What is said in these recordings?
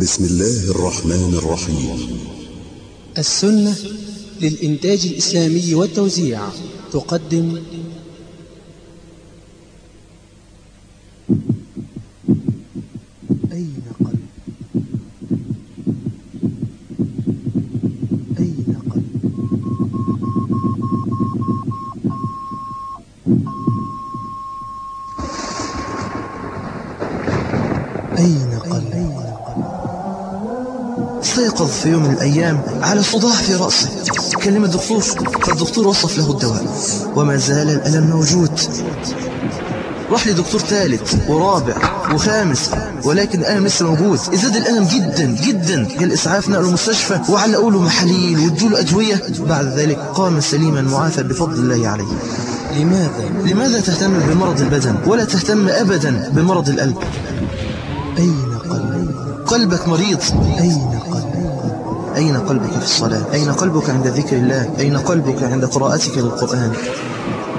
بسم الله الرحمن الرحيم. السنة للإنتاج الإسلامي والتوزيع تقدم الأيام على صداع في رأسه. كلم الدكتور فالدكتور وصف له الدواء. وما زال الألم موجود. راح لدكتور ثالث ورابع وخامس ولكن الألم لسه موجود. ازداد الألم جدا جدا. جاء الإسعاف نقله المستشفى؟ وعلقوا له محاليل وادوا له أدوية. بعد ذلك قام سليما معافى بفضل الله عليه. لماذا؟ لماذا تهتم بمرض البدن؟ ولا تهتم أبدا بمرض القلب. أين قلب قلبك مريض. أين أين قلبك في الصلاة؟ أين قلبك عند ذكر الله؟ أين قلبك عند قراءتك للقرآن؟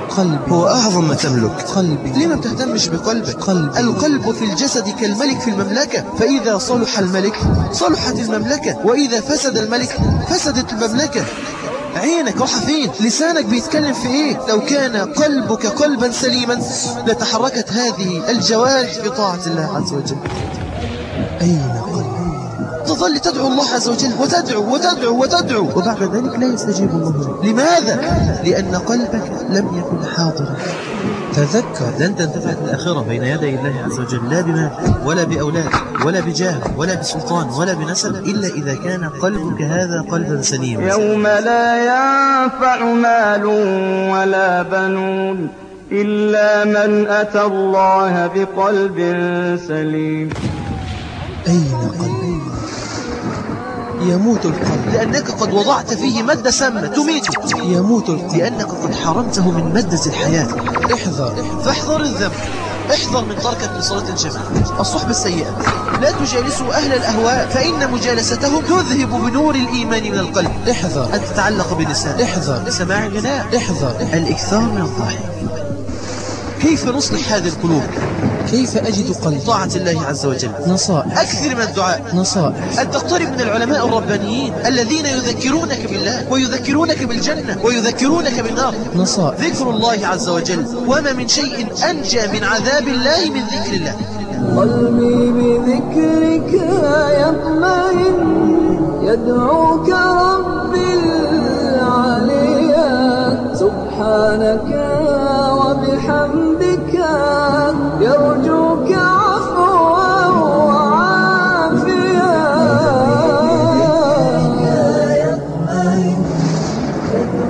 قلبي. هو أعظم ما تملك. قلبي. ليه ما بتهتمش بقلبك؟ قلبي. القلب في الجسد كالملك في المملكة. فإذا صلح الملك صلحت المملكة. وإذا فسد الملك فسدت المملكة. عينك راح فين لسانك بيتكلم في إيه؟ لو كان قلبك قلبا سليما لتحركت هذه الجوارح في طاعة الله عز وجل. أين قلبي؟ تظل تدعو الله عز وجل وتدعو وتدعو وتدعو. وبعد ذلك لا يستجيب الله لك. لماذا؟ لأن قلبك لم يكن حاضرا. تذكر لن تنتفع الآخرة بين يدي الله عز وجل لا بمال ولا بأولاد ولا بجاه ولا بسلطان ولا بنسب إلا إذا كان قلبك هذا قلبا سليما. يوم لا ينفع مال ولا بنون إلا من أتى الله بقلب سليم. أين قلبي يموت القلب لأنك قد وضعت فيه مادة سامة تميته يموت القلب. لأنك قد حرمته من مادة الحياة. احذر. فاحذر الذنب. احذر من تركك لصلاة الجماعة الصحبة السيئة. لا تجالسوا أهل الأهواء فإن مجالستهم تذهب بنور الإيمان من القلب. احذر. أن تتعلق بالنساء. احذر. سماع الغناء. احذر. الإكثار من الضحك. كيف نصلح هذه القلوب؟ كيف أجد قلبي؟ طاعة الله عز وجل. نصائح. أكثر من الدعاء. نصائح. أن تقترب من العلماء الربانيين الذين يذكرونك بالله ويذكرونك بالجنة ويذكرونك بالنار. نصائح. ذكر الله عز وجل. وما من شيء أنجى من عذاب الله من ذكر الله. قلبي بذكرك يطمئن. يدعوك ربي العليا سبحانك وبحمدك يرجوك عفوا وعافيا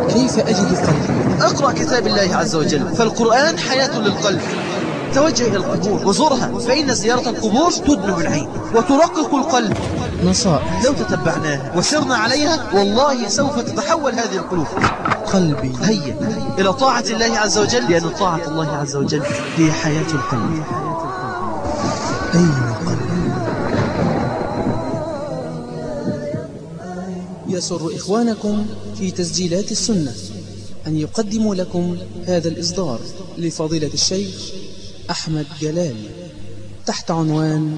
كيف أجد قلبي أقرأ كتاب الله عز وجل فالقرآن حياة للقلب. توجه إلى القبور وزرها فإن زيارة القبور تدمع العين وترقق القلب. نصائح. لو تتبعناها وسرنا عليها والله سوف تتحول هذه القلوب. قلبي هيا إلى طاعة الله عز وجل. لأن طاعة الله عز وجل هي حياة القلب. أين قلبي يسر إخوانكم في تسجيلات السنة أن يقدموا لكم هذا الإصدار لفضيلة الشيخ أحمد جلال. تحت عنوان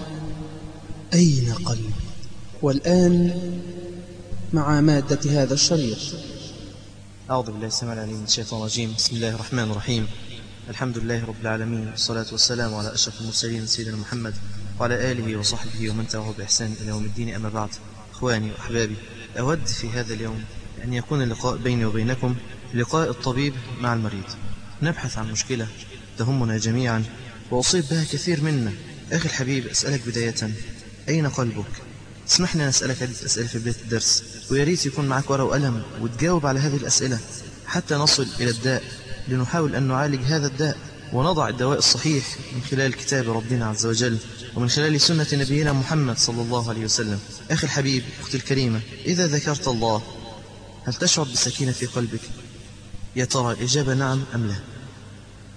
أين قلبي والآن مع مادة هذا الشريط. أعوذ بالله السميع العليم من الشيطان الرجيم. بسم الله الرحمن الرحيم. الحمد لله رب العالمين والصلاة والسلام على أشرف المرسلين سيدنا محمد وعلى آله وصحبه ومن تبعه بإحسان إلى يوم الدين أما بعد. إخواني وأحبابي أود في هذا اليوم أن يكون اللقاء بيني وبينكم لقاء الطبيب مع المريض. نبحث عن مشكلة تهمنا جميعا وأصيب بها كثير منا. أخي الحبيب أسألك بداية. أين قلبك؟ اسمح لي أسألك عدة أسئلة في بداية الدرس ويا ريت يكون معك ورقة وقلم وتجاوب على هذه الأسئلة حتى نصل إلى الداء لنحاول أن نعالج هذا الداء ونضع الدواء الصحيح من خلال كتاب ربنا عز وجل ومن خلال سنة نبينا محمد صلى الله عليه وسلم أخي الحبيب أختي الكريمة إذا ذكرت الله هل تشعر بسكينة في قلبك؟ يا ترى الإجابة نعم أم لا؟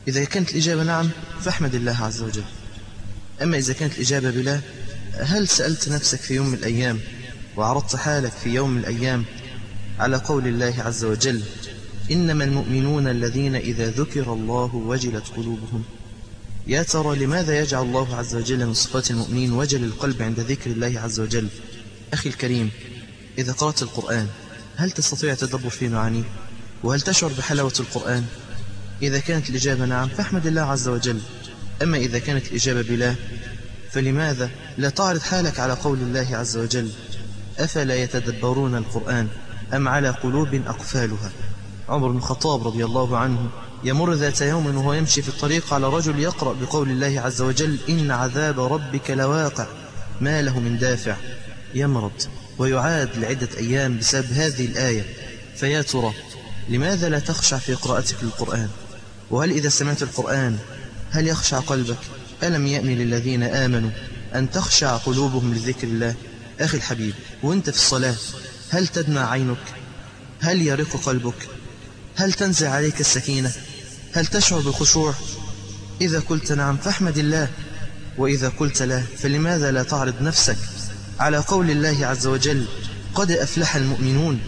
إذا كانت الإجابة نعم فاحمد الله عز وجل أما إذا كانت الإجابة بلا هل سألت نفسك في يوم من الأيام وعرضت حالك في يوم من الأيام على قول الله عز وجل إنما المؤمنون الذين إذا ذكر الله وجلت قلوبهم؟ يا ترى لماذا يجعل الله عز وجل من صفات المؤمنين وجل القلب عند ذكر الله عز وجل؟ أخي الكريم إذا قرأت القرآن هل تستطيع التدبر في معانيه وهل تشعر بحلاوة القرآن؟ إذا كانت الإجابة نعم فاحمد الله عز وجل. أما إذا كانت الإجابة بلا فلماذا لا تعرض حالك على قول الله عز وجل؟ أفلا يتدبرون القرآن أم على قلوب أقفالها؟ عمر بن الخطاب رضي الله عنه يمر ذات يوم وهو يمشي في الطريق على رجل يقرأ بقول الله عز وجل إن عذاب ربك لواقع ما له من دافع. يمرض ويعاد لعدة أيام بسبب هذه الآية. فيا ترى لماذا لا تخشع في قراءتك للقرآن؟ وهل إذا سمعت القرآن هل يخشع قلبك؟ ألم يأن للذين آمنوا أن تخشع قلوبهم لذكر الله؟ أخي الحبيب وأنت في الصلاة هل تدمع عينك؟ هل يرق قلبك؟ هل تنزع عليك السكينة؟ هل تشعر بالخشوع؟ إذا قلت نعم فاحمد الله. وإذا قلت لا فلماذا لا تعرض نفسك على قول الله عز وجل؟ قد أفلح المؤمنون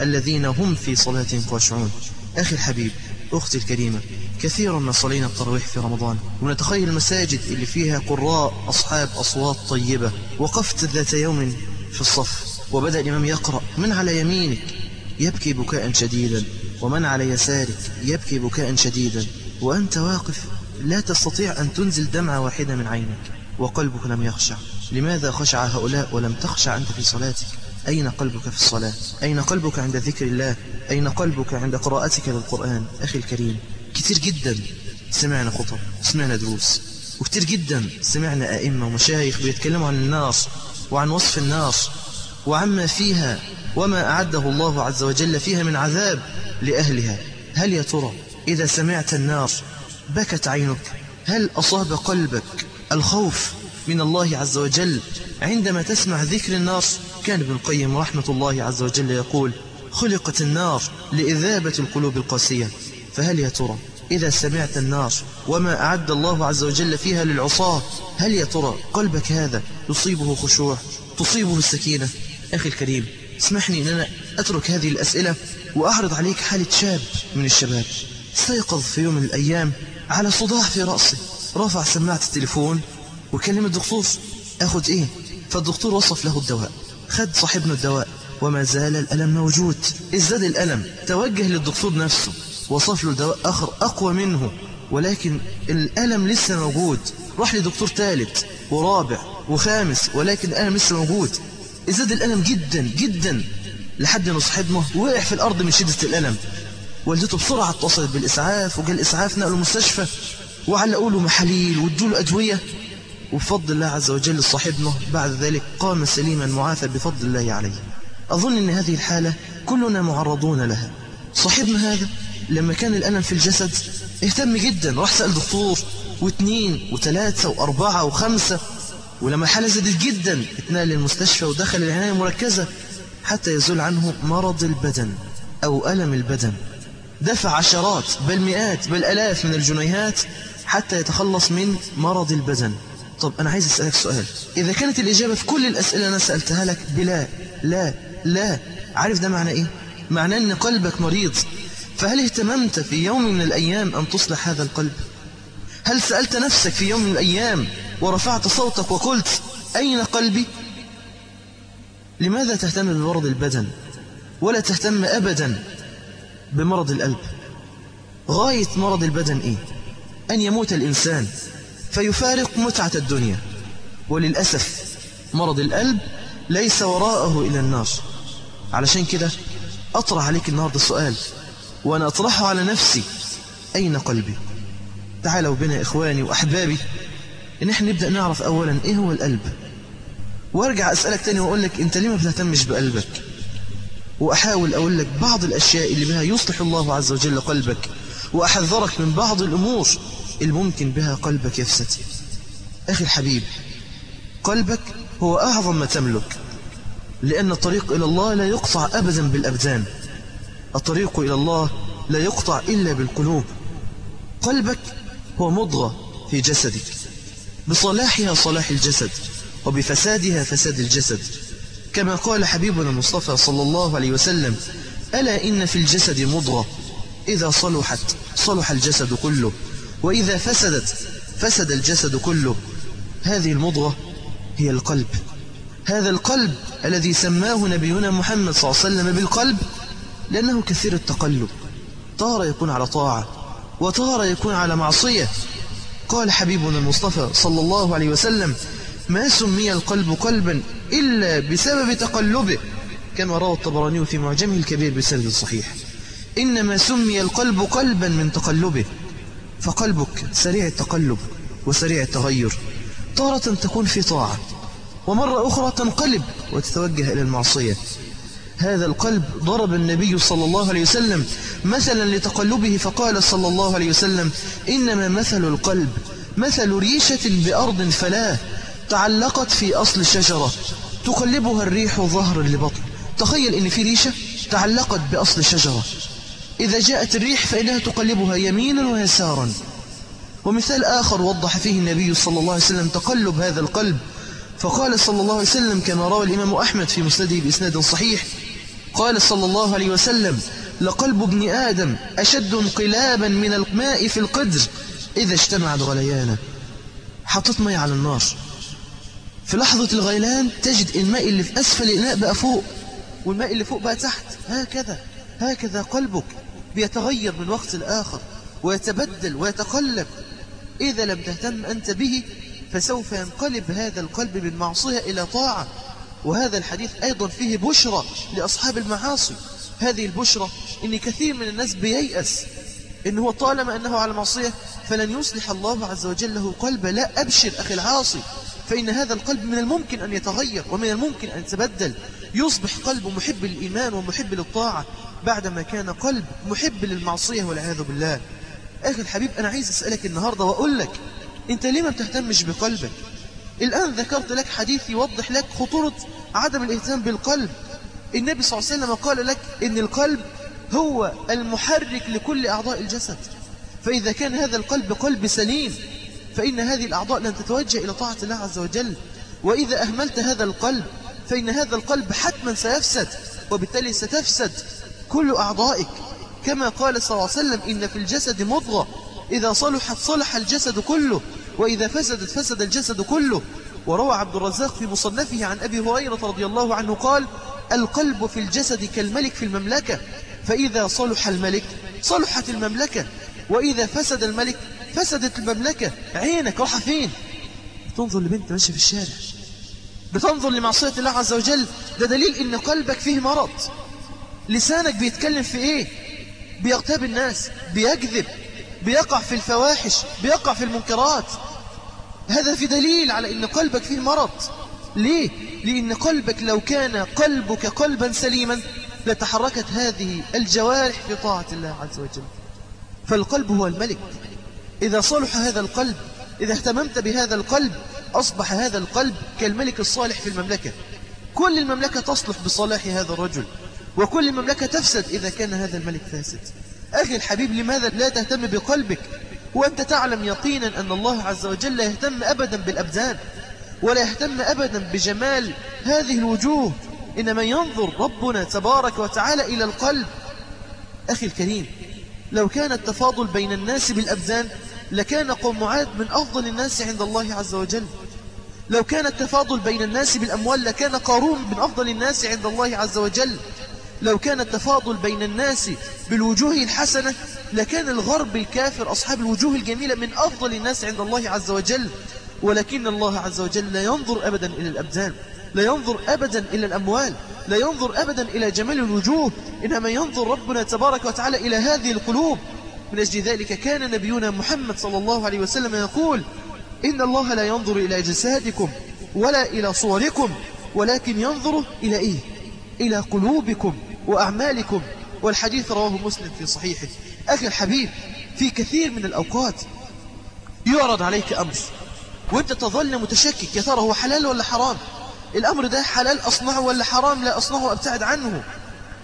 الذين هم في صلاتهم خاشعون. أخي الحبيب أختي الكريمة كثيرا ما صلينا التراويح في رمضان ونتخيل المساجد اللي فيها قراء أصحاب أصوات طيبة وقفت ذات يوم في الصف وبدأ الإمام يقرأ من على يمينك يبكي بكاء شديدا ومن على يسارك يبكي بكاء شديدا وأنت واقف لا تستطيع أن تنزل دمعة واحدة من عينك وقلبك لم يخشع. لماذا خشع هؤلاء ولم تخشع أنت في صلاتك؟ أين قلبك في الصلاة؟ أين قلبك عند ذكر الله؟ أين قلبك عند قراءتك للقرآن؟ أخي الكريم كتير جدا سمعنا خطب سمعنا دروس وكتير جدا سمعنا أئمة ومشايخ بيتكلموا عن النار وعن وصف النار وعما فيها وما أعده الله عز وجل فيها من عذاب لأهلها. هل يا ترى إذا سمعت النار بكت عينك؟ هل أصاب قلبك الخوف من الله عز وجل؟ عندما تسمع ذكر النار كان ابن القيم رحمة الله عز وجل يقول خلقت النار لإذابة القلوب القاسية. فهل يا ترى إذا سمعت النار وما أعد الله عز وجل فيها للعصاة هل يا ترى قلبك هذا يصيبه خشوع تصيبه السكينة؟ أخي الكريم اسمحني أن أنا أترك هذه الأسئلة وأعرض عليك حالة شاب من الشباب. استيقظ في يوم من الأيام على صداع في رأسه. رفع سماعة التليفون وكلم الدكتور. أخذ إيه؟ فالدكتور وصف له الدواء. خد صاحبنا الدواء وما زال الألم موجود. ازداد الألم. توجه للدكتور نفسه. وصف له دواء آخر أقوى منه ولكن الألم لسه موجود. راح لدكتور ثالث ورابع وخامس ولكن الألم لسه موجود. ازداد الألم جدا جدا لحد أن صاحبنا وقع في الأرض من شدة الألم. والدته بسرعة اتصلت بالإسعاف وجاء الإسعاف نقلوا المستشفى وعلقوا له محاليل وادوا له أدوية. وبفضل الله عز وجل صاحبنا بعد ذلك قام سليما معافى بفضل الله عليه. أظن أن هذه الحالة كلنا معرضون لها. صاحبنا هذا لما كان الألم في الجسد اهتم جدا راح سأل دكتور واثنين وثلاثة وأربعة وخمسة ولما الحالة زادت جدا اتنقل للمستشفى ودخل العناية المركزة حتى يزول عنه مرض البدن أو ألم البدن. دفع عشرات بل مئات بل ألاف من الجنيهات حتى يتخلص من مرض البدن. طب أنا عايز أسألك سؤال. إذا كانت الإجابة في كل الأسئلة أنا سألتها لك بلا لا لا عارف ده معنى إيه؟ معناه أن قلبك مريض. فهل اهتممت في يوم من الأيام أن تصلح هذا القلب؟ هل سألت نفسك في يوم من الأيام ورفعت صوتك وقلت أين قلبي؟ لماذا تهتم بمرض البدن ولا تهتم أبدا بمرض القلب غاية مرض البدن إيه؟ أن يموت الإنسان فيفارق متعة الدنيا وللأسف مرض القلب ليس وراءه إلى النار علشان كده أطرح عليك النهاردة سؤال وأنا أطرحه على نفسي. أين قلبي؟ تعالوا بنا إخواني وأحبابي. إن إحنا نبدأ نعرف أولا إيه هو القلب. وأرجع أسألك تاني وأقول لك أنت ليه ما بتهتمش بقلبك؟ وأحاول أقول لك بعض الأشياء اللي بها يصلح الله عز وجل قلبك. وأحذرك من بعض الأمور الممكن بها قلبك يفسد. أخي الحبيب قلبك هو أعظم ما تملك. لأن الطريق إلى الله لا يقطع أبدا بالأبدان. الطريق إلى الله لا يقطع إلا بالقلوب. قلبك هو مضغة في جسدك. بصلاحها صلاح الجسد وبفسادها فساد الجسد. كما قال حبيبنا المصطفى صلى الله عليه وسلم ألا إن في الجسد مضغة؟ إذا صلحت صلح الجسد كله. وإذا فسدت فسد الجسد كله. هذه المضغة هي القلب. هذا القلب الذي سماه نبينا محمد صلى الله عليه وسلم بالقلب لأنه كثير التقلب. طار يكون على طاعة وطار يكون على معصية. قال حبيبنا المصطفى صلى الله عليه وسلم ما سمي القلب قلبا إلا بسبب تقلبه. كما روى الطبراني في معجمه الكبير بسند صحيح. إنما سمي القلب قلبا من تقلبه. فقلبك سريع التقلب وسريع التغير. تارة تكون في طاعة ومرة أخرى تنقلب وتتوجه إلى المعصية. هذا القلب ضرب النبي صلى الله عليه وسلم. مثلا لتقلبه فقال صلى الله عليه وسلم إنما مثل القلب مثل ريشة بأرض فلاة تعلقت في أصل الشجرة تقلبها الريح ظهر لبطن. تخيل إن في ريشة تعلقت بأصل الشجرة إذا جاءت الريح فإنها تقلبها يمينا ويسارا. ومثال آخر وضح فيه النبي صلى الله عليه وسلم تقلب هذا القلب. فقال صلى الله عليه وسلم كما روى الإمام أحمد في مسنده بإسناد صحيح قال صلى الله عليه وسلم لقلب ابن آدم أشد انقلابا من الماء في القدر إذا اجتمعت غليانه. حطيت مي على النار. في لحظة الغيلان تجد الماء اللي في أسفل الإناء بقى فوق والماء اللي فوق بقى تحت. هكذا هكذا قلبك بيتغير من وقت لآخر ويتبدل ويتقلب. إذا لم تهتم أنت به فسوف ينقلب هذا القلب من معصية إلى طاعة. وهذا الحديث أيضا فيه بشرى لأصحاب المعاصي. هذه البشرى إن كثير من الناس بييأس إن هو طالما أنه على معصية فلن يصلح الله عز وجل له قلبا لا أبشر أخي العاصي فإن هذا القلب من الممكن أن يتغير ومن الممكن أن يتبدل. يصبح قلب محب للإيمان ومحب للطاعة بعدما كان قلب محب للمعصية والعياذ بالله. أخي الحبيب أنا عايز أسألك النهاردة وأقول لك أنت ليه ما بتهتمش بقلبك؟ الآن ذكرت لك حديث يوضح لك خطورة عدم الإهتمام بالقلب. النبي صلى الله عليه وسلم قال لك إن القلب هو المحرك لكل أعضاء الجسد. فإذا كان هذا القلب قلب سليم فإن هذه الأعضاء لن تتوجه إلى طاعة الله عز وجل. وإذا أهملت هذا القلب فإن هذا القلب حتما سيفسد وبالتالي ستفسد كل أعضائك. كما قال صلى الله عليه وسلم إن في الجسد مضغة إذا صلحت صلح الجسد كله. وإذا فسدت فسد الجسد كله. وروى عبد الرزاق في مصنفه عن أبي هريرة رضي الله عنه قال القلب في الجسد كالملك في المملكة فإذا صلح الملك صلحت المملكة وإذا فسد الملك فسدت المملكة. عينك راح فين؟ تنظر لبنت ماشية في الشارع. بتنظر لمعصية الله عز وجل. ده دليل إن قلبك فيه مرض. لسانك بيتكلم في إيه؟ بيغتاب الناس بيكذب بيقع في الفواحش بيقع في المنكرات. هذا في دليل على إن قلبك فيه مرض. ليه؟ لأن قلبك لو كان قلبك قلبا سليما لتحركت هذه الجوارح في طاعة الله عز وجل. فالقلب هو الملك. إذا صلح هذا القلب إذا اهتممت بهذا القلب أصبح هذا القلب كالملك الصالح في المملكة. كل المملكة تصلح بصلاح هذا الرجل وكل المملكة تفسد إذا كان هذا الملك فاسد. أخي الحبيب لماذا لا تهتم بقلبك؟ وأنت تعلم يقينا أن الله عز وجل لا يهتم أبدا بالأبدان ولا يهتم أبدا بجمال هذه الوجوه. إنما ينظر ربنا تبارك وتعالى إلى القلب. أخي الكريم لو كان التفاضل بين الناس بالأبدان لكان قوم معاد من أفضل الناس عند الله عز وجل. لو كان التفاضل بين الناس بالأموال لكان قارون من أفضل الناس عند الله عز وجل. لو كان التفاضل بين الناس بالوجوه الحسنة لكان الغرب الكافر أصحاب الوجوه الجميلة من أفضل الناس عند الله عز وجل. ولكن الله عز وجل لا ينظر أبدا إلى الأبدان لا ينظر أبدا إلى الأموال لا ينظر أبدا إلى جمال الوجوه. إنما ينظر ربنا تبارك وتعالى إلى هذه القلوب. من أجل ذلك كان نبينا محمد صلى الله عليه وسلم يقول إن الله لا ينظر إلى جسادكم ولا إلى صوركم ولكن ينظر إلى إيه؟ إلى قلوبكم. وأعمالكم والحديث رواه مسلم في صحيحه. أخي الحبيب في كثير من الأوقات يعرض عليك أمر وأنت تظل متشكك يا ترى هو حلال ولا حرام؟ الأمر ده حلال أصنعه ولا حرام؟ لا أصنعه وأبتعد عنه.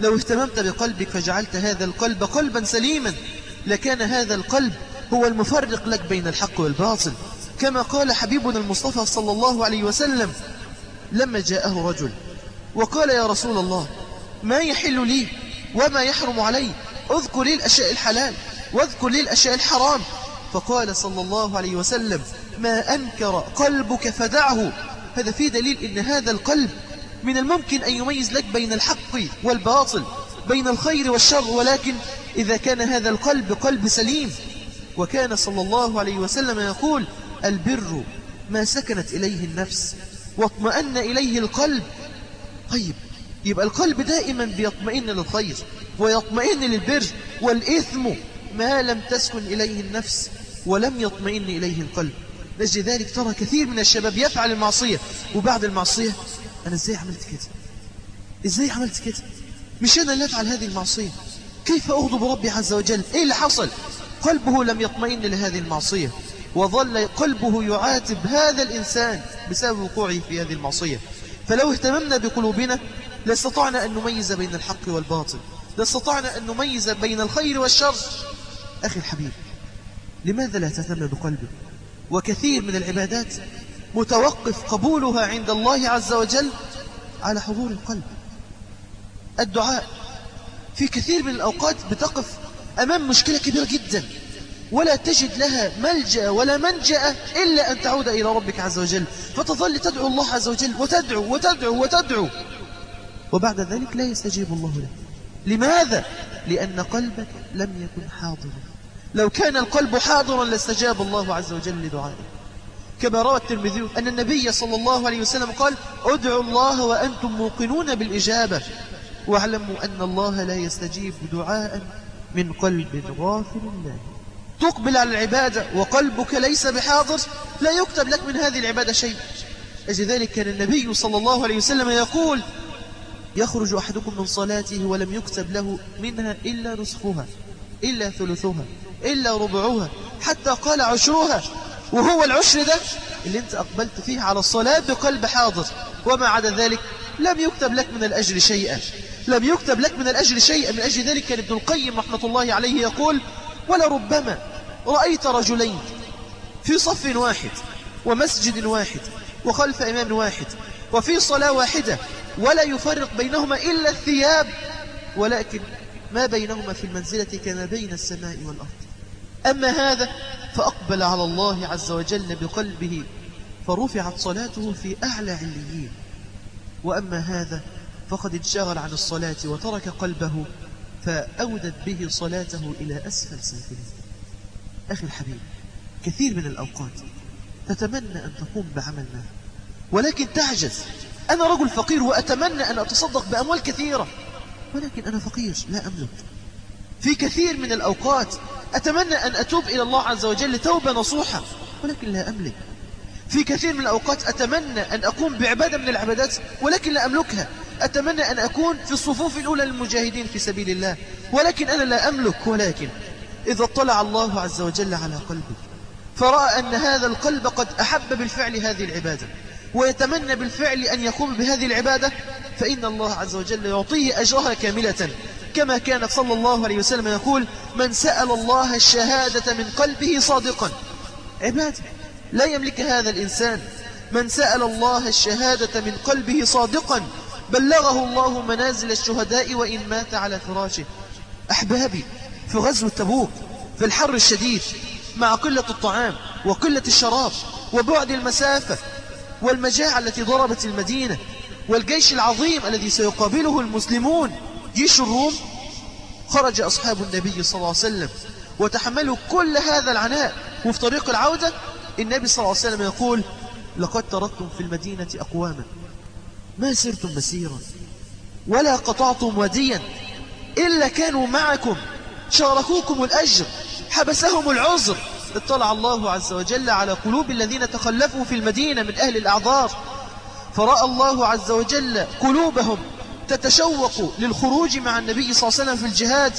لو اهتممت بقلبك فجعلت هذا القلب قلبا سليما لكان هذا القلب هو المفرق لك بين الحق والباطل. كما قال حبيبنا المصطفى صلى الله عليه وسلم لما جاءه رجل وقال يا رسول الله ما يحل لي وما يحرم علي. اذكر لي الأشياء الحلال واذكر لي الأشياء الحرام. فقال صلى الله عليه وسلم ما أنكر قلبك فدعه. هذا فيه دليل إن هذا القلب من الممكن أن يميز لك بين الحق والباطل بين الخير والشر. ولكن إذا كان هذا القلب قلب سليم وكان صلى الله عليه وسلم يقول البر ما سكنت إليه النفس واطمأن إليه القلب. طيب يبقى القلب دائما بيطمئن للخير ويطمئن للبر والإثم ما لم تسكن إليه النفس ولم يطمئن إليه القلب. لأجل ذلك ترى كثير من الشباب يفعل المعصية. وبعد المعصية أنا إزاي عملت كده؟ إزاي عملت كده؟ مش أنا اللي أفعل هذه المعصية. كيف أغضب ربي عز وجل؟ إيه اللي حصل؟ قلبه لم يطمئن لهذه المعصية. وظل قلبه يعاتب هذا الإنسان بسبب وقوعه في هذه المعصية. فلو اهتممنا بقلوبنا لاستطعنا أن نميز بين الحق والباطل. لاستطعنا أن نميز بين الخير والشر. أخي الحبيب لماذا لا تهتم بقلبك وكثير من العبادات متوقف قبولها عند الله عز وجل على حضور القلب. الدعاء في كثير من الأوقات بتقف أمام مشكلة كبيرة جدا. ولا تجد لها ملجأ ولا منجأ إلا أن تعود إلى ربك عز وجل. فتظل تدعو الله عز وجل وتدعو وتدعو وتدعو. وبعد ذلك لا يستجيب الله لك لماذا؟ لأن قلبك لم يكن حاضرا. لو كان القلب حاضرا لاستجاب الله عز وجل لدعائه. كما روى الترمذي أن النبي صلى الله عليه وسلم قال ادعوا الله وأنتم موقنون بالإجابة. واعلموا أن الله لا يستجيب دعاء من قلب غافل الله. تقبل على العبادة وقلبك ليس بحاضر لا يكتب لك من هذه العبادة شيء. أجل ذلك كان النبي صلى الله عليه وسلم يقول يخرج أحدكم من صلاته ولم يكتب له منها إلا نصفها إلا ثلثها إلا ربعها حتى قال عشرها. وهو العشر ده اللي أنت أقبلت فيه على الصلاة بقلب حاضر. وما عدا ذلك لم يكتب لك من الأجر شيئا. لم يكتب لك من الأجر شيئا. من أجل ذلك كان ابن القيم رحمة الله عليه يقول ولربما رأيت رجلين في صف واحد ومسجد واحد وخلف إمام واحد وفي صلاة واحدة ولا يفرق بينهما إلا الثياب ولكن ما بينهما في المنزلة كما بين السماء والأرض. أما هذا فأقبل على الله عز وجل بقلبه فرفعت صلاته في أعلى عليين. وأما هذا فقد انشغل عن الصلاة وترك قلبه فأودت به صلاته إلى أسفل سافلين. أخي الحبيب كثير من الأوقات تتمنى أن تقوم بعمل ما ولكن تعجز. أنا رجل فقير وأتمنى أن أتصدق بأموال كثيرة ولكن أنا فقير لا أملك. في كثير من الأوقات أتمنى أن أتوب إلى الله عز وجل توبة نصوحة ولكن لا أملك. في كثير من الأوقات أتمنى أن أقوم بعبادة من العبادات ولكن لا أملكها. أتمنى أن أكون في الصفوف الأولى للمجاهدين في سبيل الله ولكن أنا لا أملك ولكن إذا اطلع الله عز وجل على قلبي فرأى أن هذا القلب قد أحب بالفعل هذه العبادة. ويتمنى بالفعل أن يقوم بهذه العبادة فإن الله عز وجل يعطيه أجرها كاملة. كما كان صلى الله عليه وسلم يقول من سأل الله الشهادة من قلبه صادقا. عبادة لا يملك هذا الإنسان. من سأل الله الشهادة من قلبه صادقا بلغه الله منازل الشهداء وإن مات على فراشه. أحبابي في غزو التبوك في الحر الشديد مع قلة الطعام وقلة الشراب وبعد المسافة والمجاعة التي ضربت المدينة والجيش العظيم الذي سيقابله المسلمون جيش الروم خرج أصحاب النبي صلى الله عليه وسلم وتحملوا كل هذا العناء. وفي طريق العودة النبي صلى الله عليه وسلم يقول لقد تركتم في المدينة أقواما ما سرتم مسيرا ولا قطعتم وديا إلا كانوا معكم شاركوكم الأجر حبسهم العذر اطلع الله عز وجل على قلوب الذين تخلفوا في المدينة من أهل الأعذار. فرأى الله عز وجل قلوبهم تتشوق للخروج مع النبي صلى الله عليه وسلم في الجهاد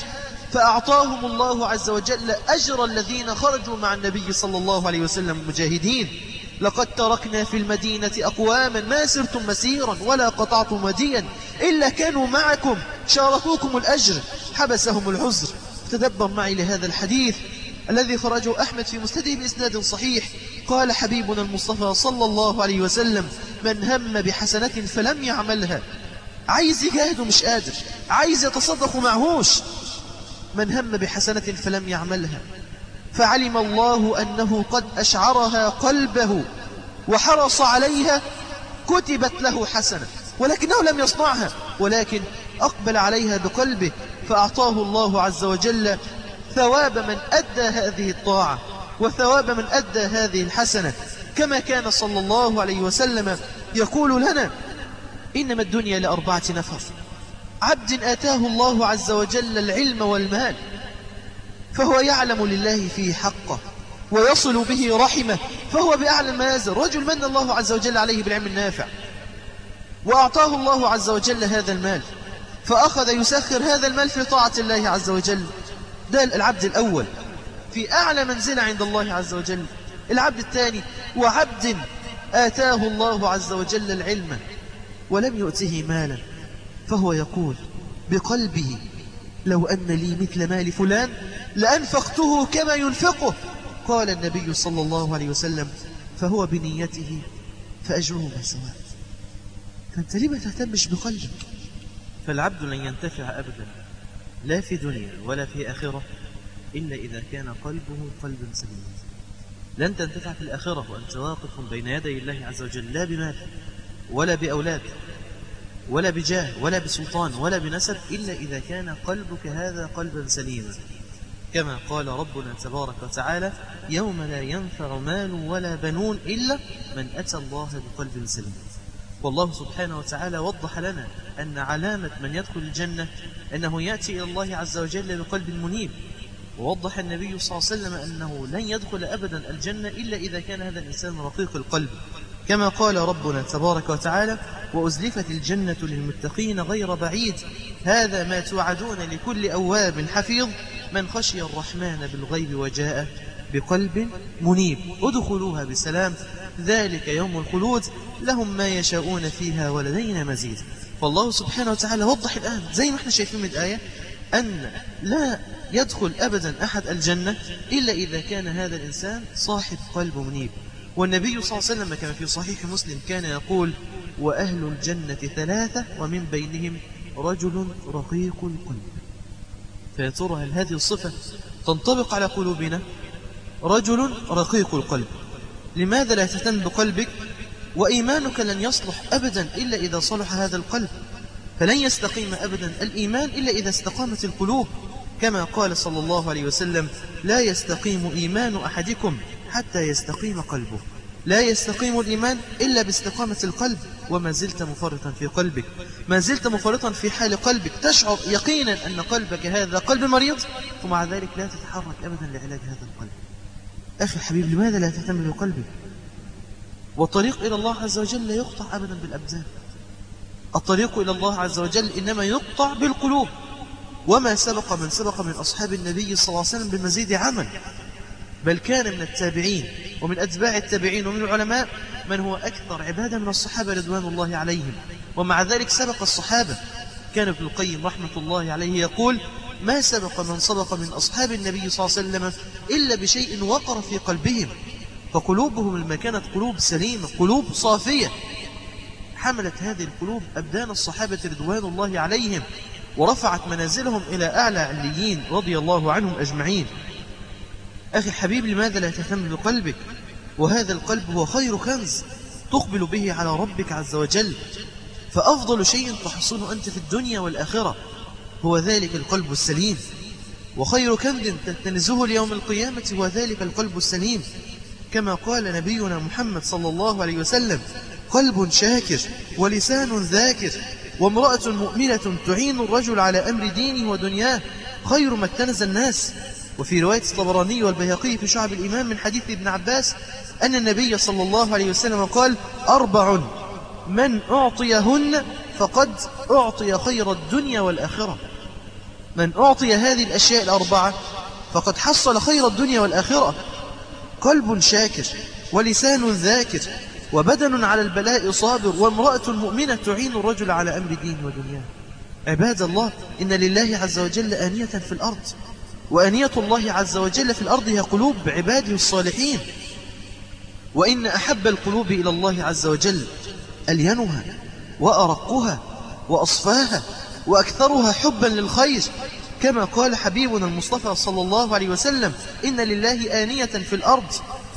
فأعطاهم الله عز وجل أجر الذين خرجوا مع النبي صلى الله عليه وسلم مجاهدين. لقد تركنا في المدينة أقواما ما سرتم مسيرا ولا قطعتم وديا إلا كانوا معكم شاركوكم الأجر حبسهم العذر. تدبر معي لهذا الحديث. الذي خرجه أحمد في مسنده بإسناد صحيح. قال حبيبنا المصطفى صلى الله عليه وسلم من هم بحسنة فلم يعملها. عايز يجاهد ومش قادر. عايز يتصدق معهوش من هم بحسنة فلم يعملها. فعلم الله أنه قد أشعرها قلبه وحرص عليها كتبت له حسنة ولكنه لم يصنعها ولكن أقبل عليها بقلبه فأعطاه الله عز وجل ثواب من أدى هذه الطاعة وثواب من أدى هذه الحسنة. كما كان صلى الله عليه وسلم يقول لنا إنما الدنيا لأربعة نفر عبد آتاه الله عز وجل العلم والمال فهو يعلم لله فيه حقه ويصل به رحمه فهو بأعلى المنازل رجل من الله عز وجل عليه بالعلم النافع وأعطاه الله عز وجل هذا المال فأخذ يسخر هذا المال في طاعة الله عز وجل. ده العبد الأول. في أعلى منزلة عند الله عز وجل العبد الثاني وعبد آتاه الله عز وجل العلم ولم يؤته مالا فهو يقول بقلبه لو أن لي مثل مال فلان لأنفقته كما ينفقه. قال النبي صلى الله عليه وسلم فهو بنيته فأجرهما سواء فأنت ليه ما تهتمش بقلبك؟ فالعبد لن ينتفع أبدا. لا في دنيا ولا في آخرة إلا إذا كان قلبه قلبا سليما لن تنتفع في الآخرة وأنت واقف بين يدي الله عز وجل لا بمال ولا بأولاد ولا بجاه ولا بسلطان ولا بنسب إلا إذا كان قلبك هذا قلبا سليما. كما قال ربنا تبارك وتعالى يوم لا ينفع مال ولا بنون إلا من أتى الله بقلب سليم. والله سبحانه وتعالى وضح لنا أن علامة من يدخل الجنة أنه يأتي إلى الله عز وجل بقلب منيب. ووضح النبي صلى الله عليه وسلم أنه لن يدخل أبدا الجنة إلا إذا كان هذا الإنسان رقيق القلب. كما قال ربنا تبارك وتعالى وأزلفت الجنة للمتقين غير بعيد. هذا ما توعدون لكل أواب حفيظ. من خشي الرحمن بالغيب وجاء بقلب منيب. ادخلوها بسلام. ذلك يوم الخلود لهم ما يشاءون فيها ولدينا مزيد. فالله سبحانه وتعالى وضح الآن زي ما إحنا شايفين من الآية أن لا يدخل أبدا أحد الجنة إلا إذا كان هذا الإنسان صاحب قلب منيب. والنبي صلى الله عليه وسلم كما في صحيح مسلم كان يقول وأهل الجنة ثلاثة ومن بينهم رجل رقيق القلب فيا ترى هل هذه الصفة تنطبق على قلوبنا؟ رجل رقيق القلب. لماذا لا تهتم بقلبك؟ وإيمانك لن يصلح أبدا إلا إذا صلح هذا القلب. فلن يستقيم أبدا الإيمان إلا إذا استقامت القلوب. كما قال صلى الله عليه وسلم لا يستقيم إيمان أحدكم حتى يستقيم قلبه. لا يستقيم الإيمان إلا باستقامة القلب وما زلت مفرطا في قلبك. ما زلت مفرطا في حال قلبك. تشعر يقينا أن قلبك هذا قلب مريض؟ ومع ذلك لا تتحرك أبدا لعلاج هذا القلب. أخي الحبيب لماذا لا تهتم بقلبك؟ والطريق إلى الله عز وجل لا يقطع أبدا بالأبدان الطريق إلى الله عز وجل إنما يقطع بالقلوب. وما سبق من سبق من أصحاب النبي صلى الله عليه وسلم بمزيد عمل. بل كان من التابعين ومن أتباع التابعين ومن العلماء من هو أكثر عبادة من الصحابة رضوان الله عليهم. ومع ذلك سبق الصحابة. كان ابن القيم رحمة الله عليه يقول ما سبق من سبق من أصحاب النبي صلى الله عليه وسلم إلا بشيء وقر في قلبهم فقلوبهم لما كانت قلوب سليمة قلوب صافية. حملت هذه القلوب أبدان الصحابة رضوان الله عليهم ورفعت منازلهم إلى أعلى عليين رضي الله عنهم أجمعين. أخي الحبيب لماذا لا تهتم بقلبك؟ وهذا القلب هو خير كنز تقبل به على ربك عز وجل. فأفضل شيء تحصله أنت في الدنيا والآخرة هو ذلك القلب السليم. وخير كنز تكتنزه اليوم القيامة هو ذلك القلب السليم. كما قال نبينا محمد صلى الله عليه وسلم قلب شاكر ولسان ذاكر وامرأة مؤمنة تعين الرجل على أمر دينه ودنياه خير ما اكتنز الناس. وفي رواية الطبراني والبيهقي في شعب الإمام من حديث ابن عباس أن النبي صلى الله عليه وسلم قال أربع من أعطيهن فقد أعطي خير الدنيا والآخرة. من أعطي هذه الأشياء الأربعة فقد حصل خير الدنيا والآخرة. قلب شاكر ولسان ذاكر وبدن على البلاء صابر وامرأة مؤمنة تعين الرجل على أمر دين ودنياه. عباد الله إن لله عز وجل آنية في الأرض وآنية الله عز وجل في الأرض هي قلوب عباده الصالحين. وإن أحب القلوب إلى الله عز وجل ألينها وأرقها وأصفاها وأكثرها حبا للخير. كما قال حبيبنا المصطفى صلى الله عليه وسلم إن لله آنية في الأرض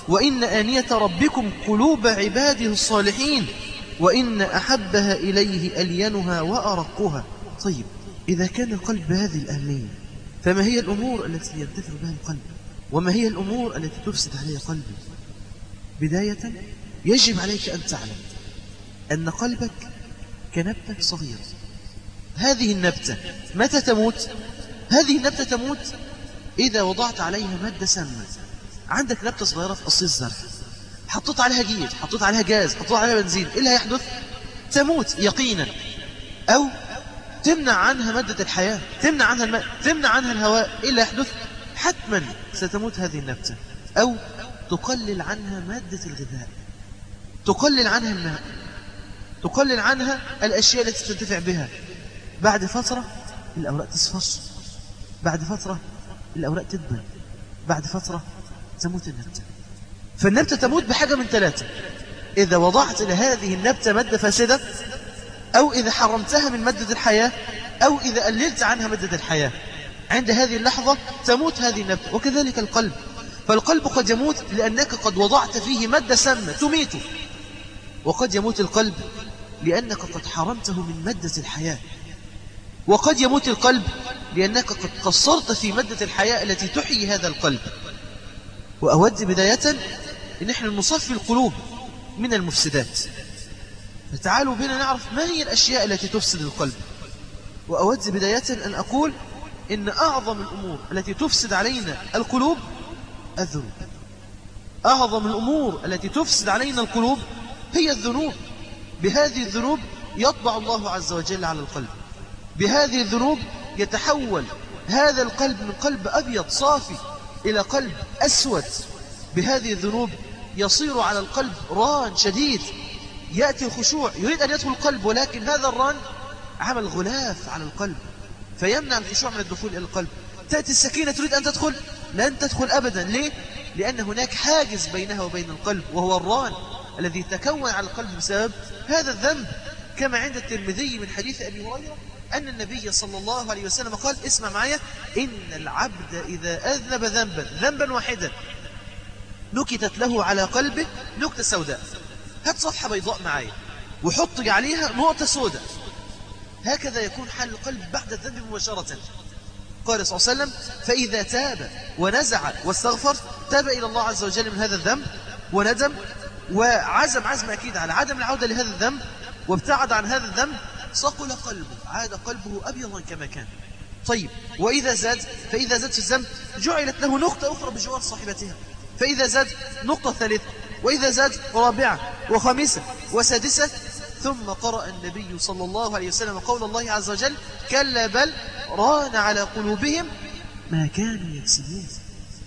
وإن آنية ربكم قلوب عباده الصالحين وإن أحبها إليه ألينها وأرقها. طيب إذا كان القلب بهذه الأهمية فما هي الأمور التي ينتفع بها القلب؟ وما هي الأمور التي تفسد عليها قلبي بداية يجب عليك أن تعلم أن قلبك كنبتة صغيرة. هذه النبتة متى تموت؟ هذه النبتة تموت إذا وضعت عليها مادة سامة. عندك نبتة صغيرة في قصيص الزرع حطيت عليها جير حطيت عليها جاز حطيت عليها بنزين إيه اللي هيحدث؟ تموت يقينا. أو تمنع عنها مادة الحياة تمنع عنها الماء تمنع عنها الهواء إيه اللي يحدث؟ حتما ستموت هذه النبتة. أو تقلل عنها مادة الغذاء. تقلل عنها الماء. تقلل عنها الأشياء التي تنتفع بها. بعد فترة الأوراق تصفر. بعد فترة الأوراق تدبل بعد فترة تموت النبتة. فالنبتة تموت بحاجة من ثلاثة. إذا وضعت لهذه النبتة مادة فاسدة أو إذا حرمتها من مادة الحياة أو إذا قللت عنها مادة الحياة. عند هذه اللحظة تموت هذه النبتة وكذلك القلب. فالقلب قد يموت لأنك قد وضعت فيه مادة سامة تميته وقد يموت القلب لأنك قد حرمته من مادة الحياة. وقد يموت القلب لأنك قد قصرت في مادة الحياة التي تحيي هذا القلب. وأود بداية أن إحنا نصفي القلوب من المفسدات. فتعالوا بنا نعرف ما هي الأشياء التي تفسد القلب. وأود بداية أن أقول إن أعظم الأمور التي تفسد علينا القلوب الذنوب. أعظم الأمور التي تفسد علينا القلوب هي الذنوب. بهذه الذنوب يطبع الله عز وجل على القلب. بهذه الذنوب يتحول هذا القلب من قلب أبيض صافي إلى قلب أسود. بهذه الذنوب يصير على القلب ران شديد. يأتي الخشوع. يريد أن يدخل القلب ولكن هذا الران عمل غلاف على القلب فيمنع الخشوع من الدخول إلى القلب. تأتي السكينة تريد أن تدخل؟ لن تدخل أبدا. ليه؟ لأن هناك حاجز بينها وبين القلب وهو الران. الذي تكون على القلب بسبب هذا الذنب. كما عند الترمذي من حديث أبي هريرة أن النبي صلى الله عليه وسلم قال اسمع معايا إن العبد إذا أذنب ذنبا ذنبا واحدا نكتت له على قلبه نكتة سوداء هات صفحة بيضاء معايا وحط عليها نقطة سوداء. هكذا يكون حال القلب بعد الذنب مباشرة. قال صلى الله عليه وسلم فإذا تاب ونزع واستغفر تاب إلى الله عز وجل من هذا الذنب وندم وعزم عزم أكيد على عدم العودة لهذا الذنب وابتعد عن هذا الذنب صقل قلبه عاد قلبه أبيضا كما كان. طيب وإذا زاد فإذا زاد في الذنب جعلت له نقطة أخرى بجوار صاحبتها. فإذا زاد نقطة ثالثة. وإذا زاد رابعة وخامسة وسادسة. ثم قرأ النبي صلى الله عليه وسلم قول الله عز وجل كلا بل ران على قلوبهم ما كانوا يكسبون.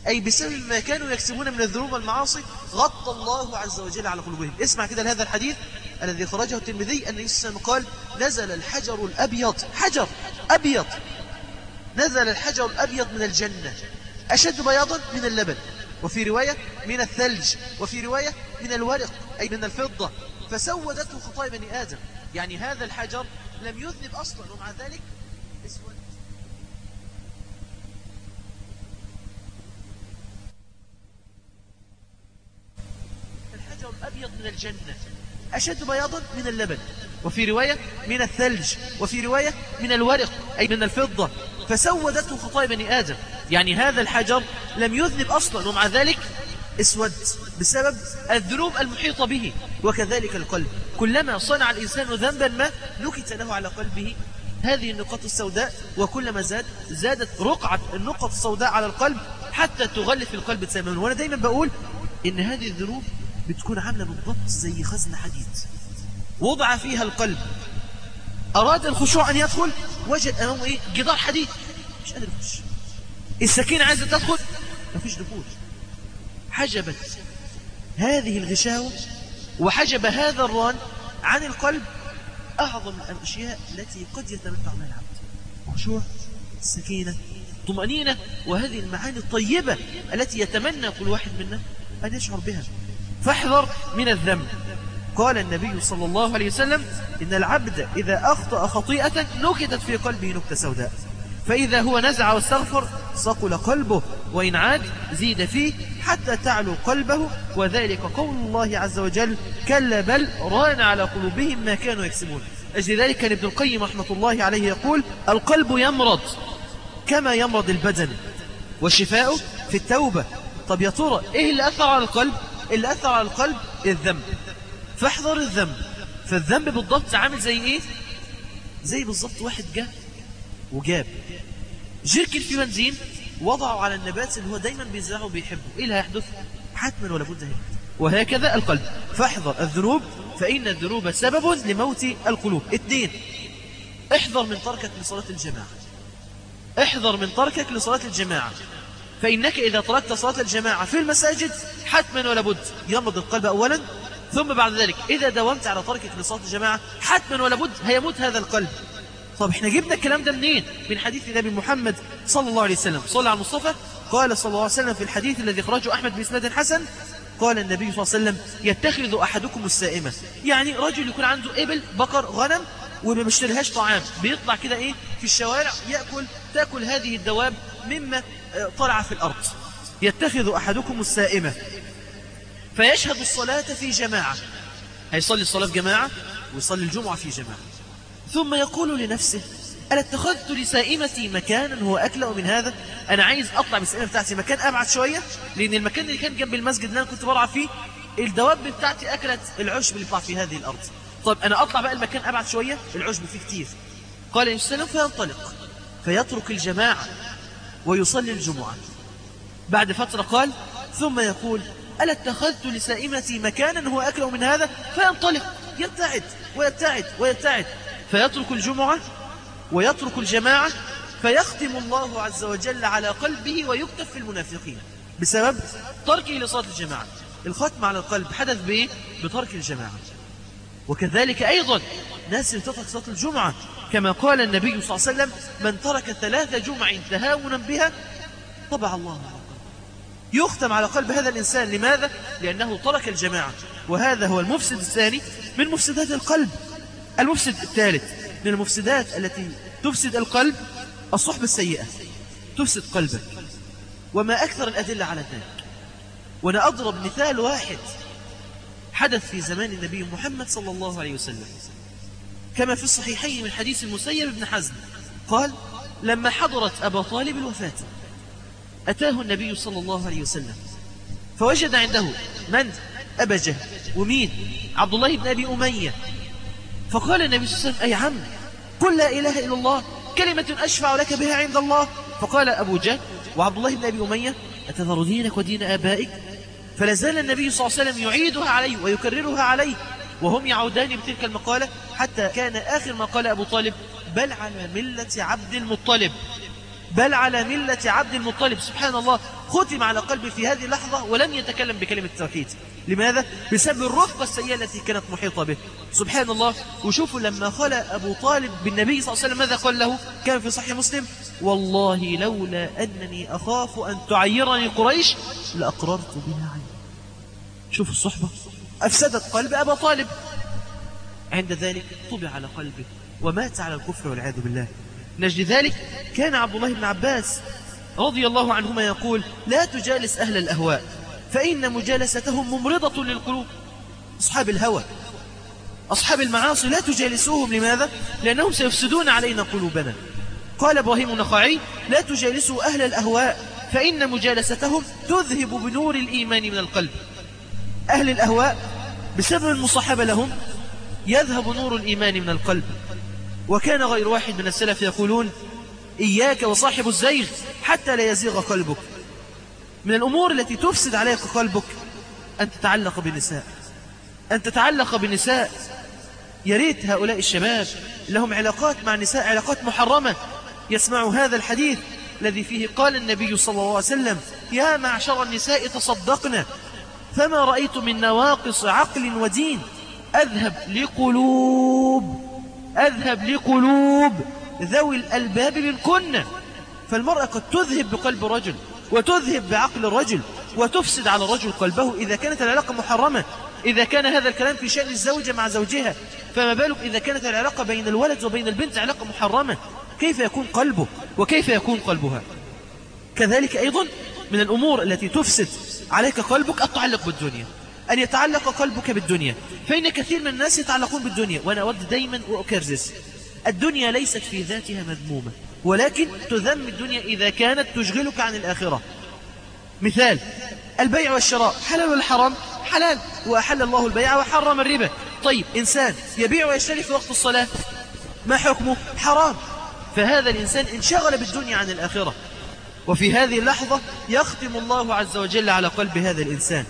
أي بسبب ما كانوا يكسبون من الذنوب والمعاصي غطى الله عز وجل على قلوبهم. اسمع كده لهذا الحديث الذي خرجه الترمذي أن يسلم قال نزل الحجر الأبيض. حجر أبيض. نزل الحجر الأبيض من الجنة. أشد بياضا من اللبن. وفي رواية من الثلج. وفي رواية من الورق أي من الفضة. فسودته خطايا بني آدم. يعني هذا الحجر لم يذنب أصلا ومع ذلك اسود الحجر الأبيض من الجنة أشد بياضا من اللبن وفي رواية من الثلج وفي رواية من الورق أي من الفضة. فسودته خطايا بني آدم. يعني هذا الحجر لم يذنب أصلا ومع ذلك اسود بسبب الذنوب المحيطة به. وكذلك القلب. كلما صنع الإنسان ذنبا ما نكت له على قلبه هذه النقاط السوداء وكلما زاد زادت رقعة النقط السوداء على القلب حتى تغلف القلب تماما. وأنا دايما بقول إن هذه الذنوب بتكون عاملة بالضبط زي خزن حديد. وضع فيها القلب. أراد الخشوع أن يدخل وجد أمامه إيه؟ جدار حديد. مش قادر يخش. السكينة عايزة تدخل؟ مفيش دخول. حجبت هذه الغشاوة وحجب هذا الران عن القلب أعظم الأشياء التي قد يتمتع بها العبد. خشوع السكينة طمأنينة وهذه المعاني الطيبة التي يتمنى كل واحد منا أن يشعر بها. فاحذر من الذنب. قال النبي صلى الله عليه وسلم إن العبد إذا أخطأ خطيئة نكتت في قلبه نكتة سوداء. فإذا هو نزع واستغفر صقل قلبه وإن عاد زيد فيه حتى تعلو قلبه. وذلك قول الله عز وجل كلا بل ران على قلوبهم ما كانوا يكسبون. أجل ذلك كان ابن القيم رحمة الله عليه يقول القلب يمرض كما يمرض البدن. والشفاء في التوبة. طب يا ترى إيه اللي أثر على القلب؟ اللي أثر على القلب الذنب. فاحذر الذنب. فالذنب بالضبط عامل زي إيه؟ زي بالضبط واحد جه وجاب. جركن في بنزين؟ وضعه على النبات اللي هو دايما بيزرعه وبيحبه. إيه اللي هيحدث؟ حتما ولا بد هيك. وهكذا القلب. فاحذر الذنوب فإن الذنوب سبب لموت القلوب. اثنين احذر من تركك لصلاة الجماعة. احذر من تركك لصلاة الجماعة. فإنك إذا تركت صلاة الجماعة في المساجد حتما ولا بد. القلب أولا ثم بعد ذلك إذا داومت على تركك لصلاة الجماعة حتما ولا بد هيموت هذا القلب. طب إحنا جبنا الكلام ده منين؟ من حديث النبي محمد صلى الله عليه وسلم. صلى على المصطفى. قال صلى الله عليه وسلم في الحديث الذي أخرجه أحمد بإسناد حسن قال النبي صلى الله عليه وسلم يتخذ أحدكم السائمة. يعني رجل يكون عنده إبل بقر غنم وما بيشتريهاش طعام. بيطلع كده إيه؟ في الشوارع يأكل تأكل هذه الدواب مما طلع في الأرض. يتخذ أحدكم السائمة. فيشهد الصلاة في جماعة. هيصلي الصلاة في جماعة ويصلي الجمعة في جماعة. ثم يقول لنفسه ألا اتخذت لسائمتي مكانا هو أكلأ من هذا؟ أنا عايز أطلع بالسائمة بتاعتي مكان أبعد شوية لأن المكان اللي كان جنب المسجد اللي أنا كنت برعى فيه الدواب بتاعتي أكلت العشب اللي بتاع في هذه الأرض. طب أنا أطلع بقى المكان أبعد شوية؟ العشب فيه كتير. قال عليه وسلم فينطلق. فيترك الجماعة. ويصلي الجمعة. بعد فترة قال ثم يقول ألا اتخذت لسائمتي مكانا هو أكله من هذا؟ فينطلق يبتعد ويبتعد ويبتعد. فيترك الجمعة ويترك الجماعة فيختم الله عز وجل على قلبه ويكتب في المنافقين. بسبب تركه لصلاة الجماعة. الختم على القلب حدث بإيه؟ بترك الجماعة. وكذلك أيضا ناس اللي تترك صلاة الجمعة. كما قال النبي صلى الله عليه وسلم من ترك ثلاث جمع تهاونا بها طبع الله على يختم على قلب هذا الإنسان. لماذا؟ لأنه ترك الجماعة. وهذا هو المفسد الثاني من مفسدات القلب. المفسد الثالث من المفسدات التي تفسد القلب الصحبة السيئة. تفسد قلبك. وما أكثر الأدلة على ذلك. وأنا أضرب مثال واحد حدث في زمان النبي محمد صلى الله عليه وسلم. كما في الصحيحين من حديث المسيب بن حزم. قال لما حضرت أبا طالب الوفاة أتاه النبي صلى الله عليه وسلم فوجد عنده من؟ أبا جهل. ومين؟ عبد الله بن أبي أمية. فقال النبي صلى الله عليه وسلم أي عم قل لا إله إلا الله كلمة أشفع لك بها عند الله. فقال أبو جهل وعبد الله بن أبي أمية أتذر دينك ودين آبائك؟ فلا زال النبي صلى الله عليه وسلم يعيدها عليه ويكررها عليه. وهم يعودان بتلك المقالة حتى كان آخر ما قال أبو طالب بل على ملة عبد المطلب. بل على ملة عبد المطلب. سبحان الله ختم على قلبي في هذه اللحظة ولم يتكلم بكلمة التوحيد لماذا؟ بسبب الرفقة السيئة التي كانت محيطة به. سبحان الله وشوفوا لما قال أبو طالب بالنبي صلى الله عليه وسلم ماذا قال له؟ كان في صحيح مسلم والله لولا أنني أخاف أن تعيرني قريش لأقررت بها عيني شوف الصحبة. أفسدت قلب أبا طالب. عند ذلك طبع على قلبه ومات على الكفر والعياذ بالله. نجد ذلك كان عبد الله بن عباس رضي الله عنهما يقول لا تجالس أهل الأهواء فإن مجالستهم ممرضة للقلوب. أصحاب الهوى أصحاب المعاصي لا تجالسوهم. لماذا؟ لأنهم سيفسدون علينا قلوبنا. قال إبراهيم النخعي لا تجالسوا أهل الأهواء فإن مجالستهم تذهب بنور الإيمان من القلب. أهل الأهواء بسبب المصاحبة لهم يذهب نور الإيمان من القلب. وكان غير واحد من السلف يقولون إياك وصاحب الزيغ حتى لا يزيغ قلبك. من الأمور التي تفسد عليك قلبك أن تتعلق بالنساء أن تتعلق بالنساء يا ريت هؤلاء الشباب لهم علاقات مع النساء علاقات محرمة. يسمعوا هذا الحديث الذي فيه قال النبي صلى الله عليه وسلم يا معشر النساء تصدقنا. فما رأيت من نواقص عقل ودين. أذهب لقلوب أذهب لقلوب ذوي الألباب منكن فالمرأة قد تذهب بقلب رجل وتذهب بعقل الرجل وتفسد على الرجل قلبه إذا كانت العلاقة محرمة. إذا كان هذا الكلام في شأن الزوجة مع زوجها فما بالك إذا كانت العلاقة بين الولد وبين البنت علاقة محرمة؟ كيف يكون قلبه؟ وكيف يكون قلبها؟ كذلك أيضا من الأمور التي تفسد عليك قلبك التعلق بالدنيا أن يتعلق قلبك بالدنيا. فإن كثير من الناس يتعلقون بالدنيا وأنا أود دايما وأكرزس الدنيا ليست في ذاتها مذمومة ولكن تذم الدنيا إذا كانت تشغلك عن الآخرة. مثال البيع والشراء حلال ولا حرام؟ حلال. وأحل الله البيع وحرم الربا. طيب إنسان يبيع ويشتري في وقت الصلاة ما حكمه؟ حرام. فهذا الإنسان انشغل بالدنيا عن الآخرة. وفي هذه اللحظة يختم الله عز وجل على قلب هذا الإنسان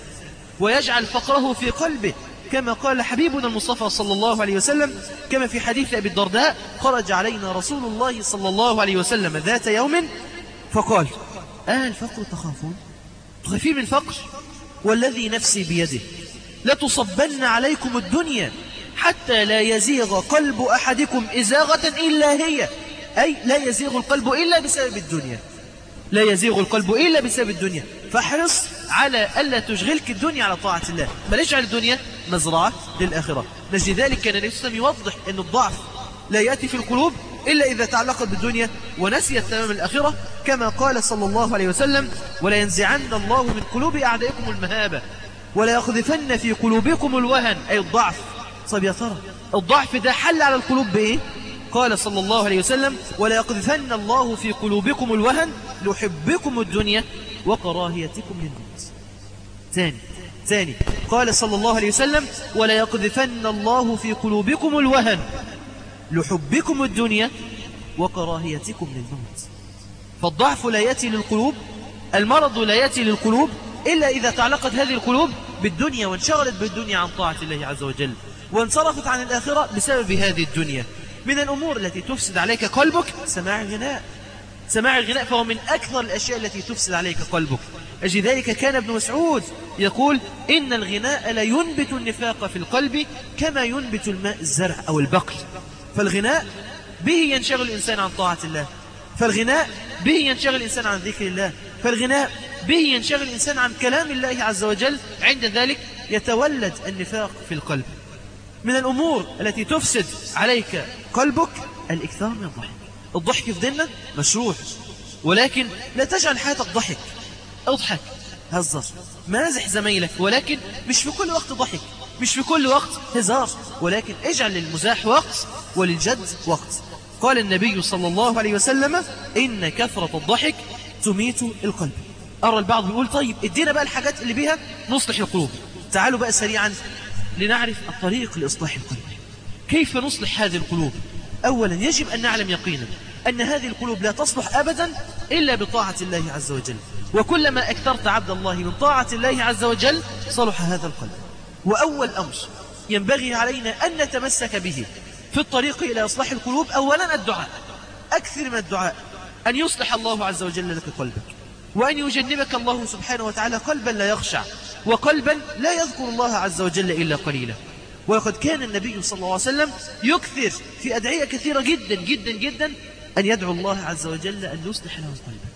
ويجعل فقره في قلبه كما قال حبيبنا المصطفى صلى الله عليه وسلم كما في حديث أبي الدرداء خرج علينا رسول الله صلى الله عليه وسلم ذات يوم فقال آه الفقر تخافون؟ تخافين من الفقر؟ والذي نفسي بيده. لتصبن عليكم الدنيا حتى لا يزيغ قلب أحدكم إزاغة إلا هي. أي لا يزيغ القلب إلا بسبب الدنيا. لا يزيغ القلب إلا بسبب الدنيا. فاحرص على ألا تشغلك الدنيا على طاعة الله. بل اجعل الدنيا؟ مزرعة للآخرة. نجد ذلك كان النبي صلى الله عليه وسلم يوضح أن الضعف لا يأتي في القلوب إلا إذا تعلقت بالدنيا ونسيت تمام الآخرة كما قال صلى الله عليه وسلم ولا ينزعن الله من قلوب أعدائكم المهابة ولا يقذفن في قلوبكم الوهن. أي الضعف. طيب يا ترى الضعف ده حل على القلوب بإيه؟ قال صلى الله عليه وسلم ولا يقذفن الله في قلوبكم الوهن لحبكم الدنيا وكراهيتكم للموت ثاني ثاني قال صلى الله عليه وسلم ولا يقذفن الله في قلوبكم الوهن لحبكم الدنيا وكراهيتكم للموت فالضعف لا يأتي للقلوب المرض لا يأتي للقلوب إلا إذا تعلقت هذه القلوب بالدنيا وانشغلت بالدنيا عن طاعة الله عز وجل وانصرفت عن الآخرة بسبب هذه الدنيا. من الأمور التي تفسد عليك قلبك سماع الغناء. سماع الغناء فهو من أكثر الأشياء التي تفسد عليك قلبك. أجل ذلك كان ابن مسعود يقول إن الغناء لا ينبت النفاق في القلب كما ينبت الماء الزرع أو البقل. فالغناء به ينشغل الإنسان عن طاعة الله. فالغناء به ينشغل الإنسان عن ذكر الله. فالغناء به ينشغل الإنسان عن كلام الله عز وجل. عند ذلك يتولد النفاق في القلب. من الأمور التي تفسد عليك قلبك الإكثار من الضحك. الضحك في ديننا مشروع ولكن لا تجعل حياتك ضحك أضحك. هزر. مازح زميلك ولكن مش في كل وقت ضحك مش في كل وقت هزار ولكن اجعل للمزاح وقت وللجد وقت. قال النبي صلى الله عليه وسلم إن كثرة الضحك تميت القلب. أرى البعض بيقول طيب ادينا بقى الحاجات اللي بيها نصلح القلوب. تعالوا بقى سريعا لنعرف الطريق لإصلاح القلب. كيف نصلح هذه القلوب؟ أولا يجب أن نعلم يقينا أن هذه القلوب لا تصلح أبدا إلا بطاعة الله عز وجل. وكلما أكثرت عبد الله من طاعة الله عز وجل صلح هذا القلب. وأول أمر ينبغي علينا أن نتمسك به في الطريق إلى إصلاح القلوب أولا الدعاء. أكثر من الدعاء أن يصلح الله عز وجل لك قلبك. وأن يجنبك الله سبحانه وتعالى قلبا لا يخشع. وقلبا لا يذكر الله عز وجل إلا قليلا. ولقد كان النبي صلى الله عليه وسلم يكثر في أدعية كثيرة جدا جدا جدا أن يدعو الله عز وجل أن يصلح له قلبه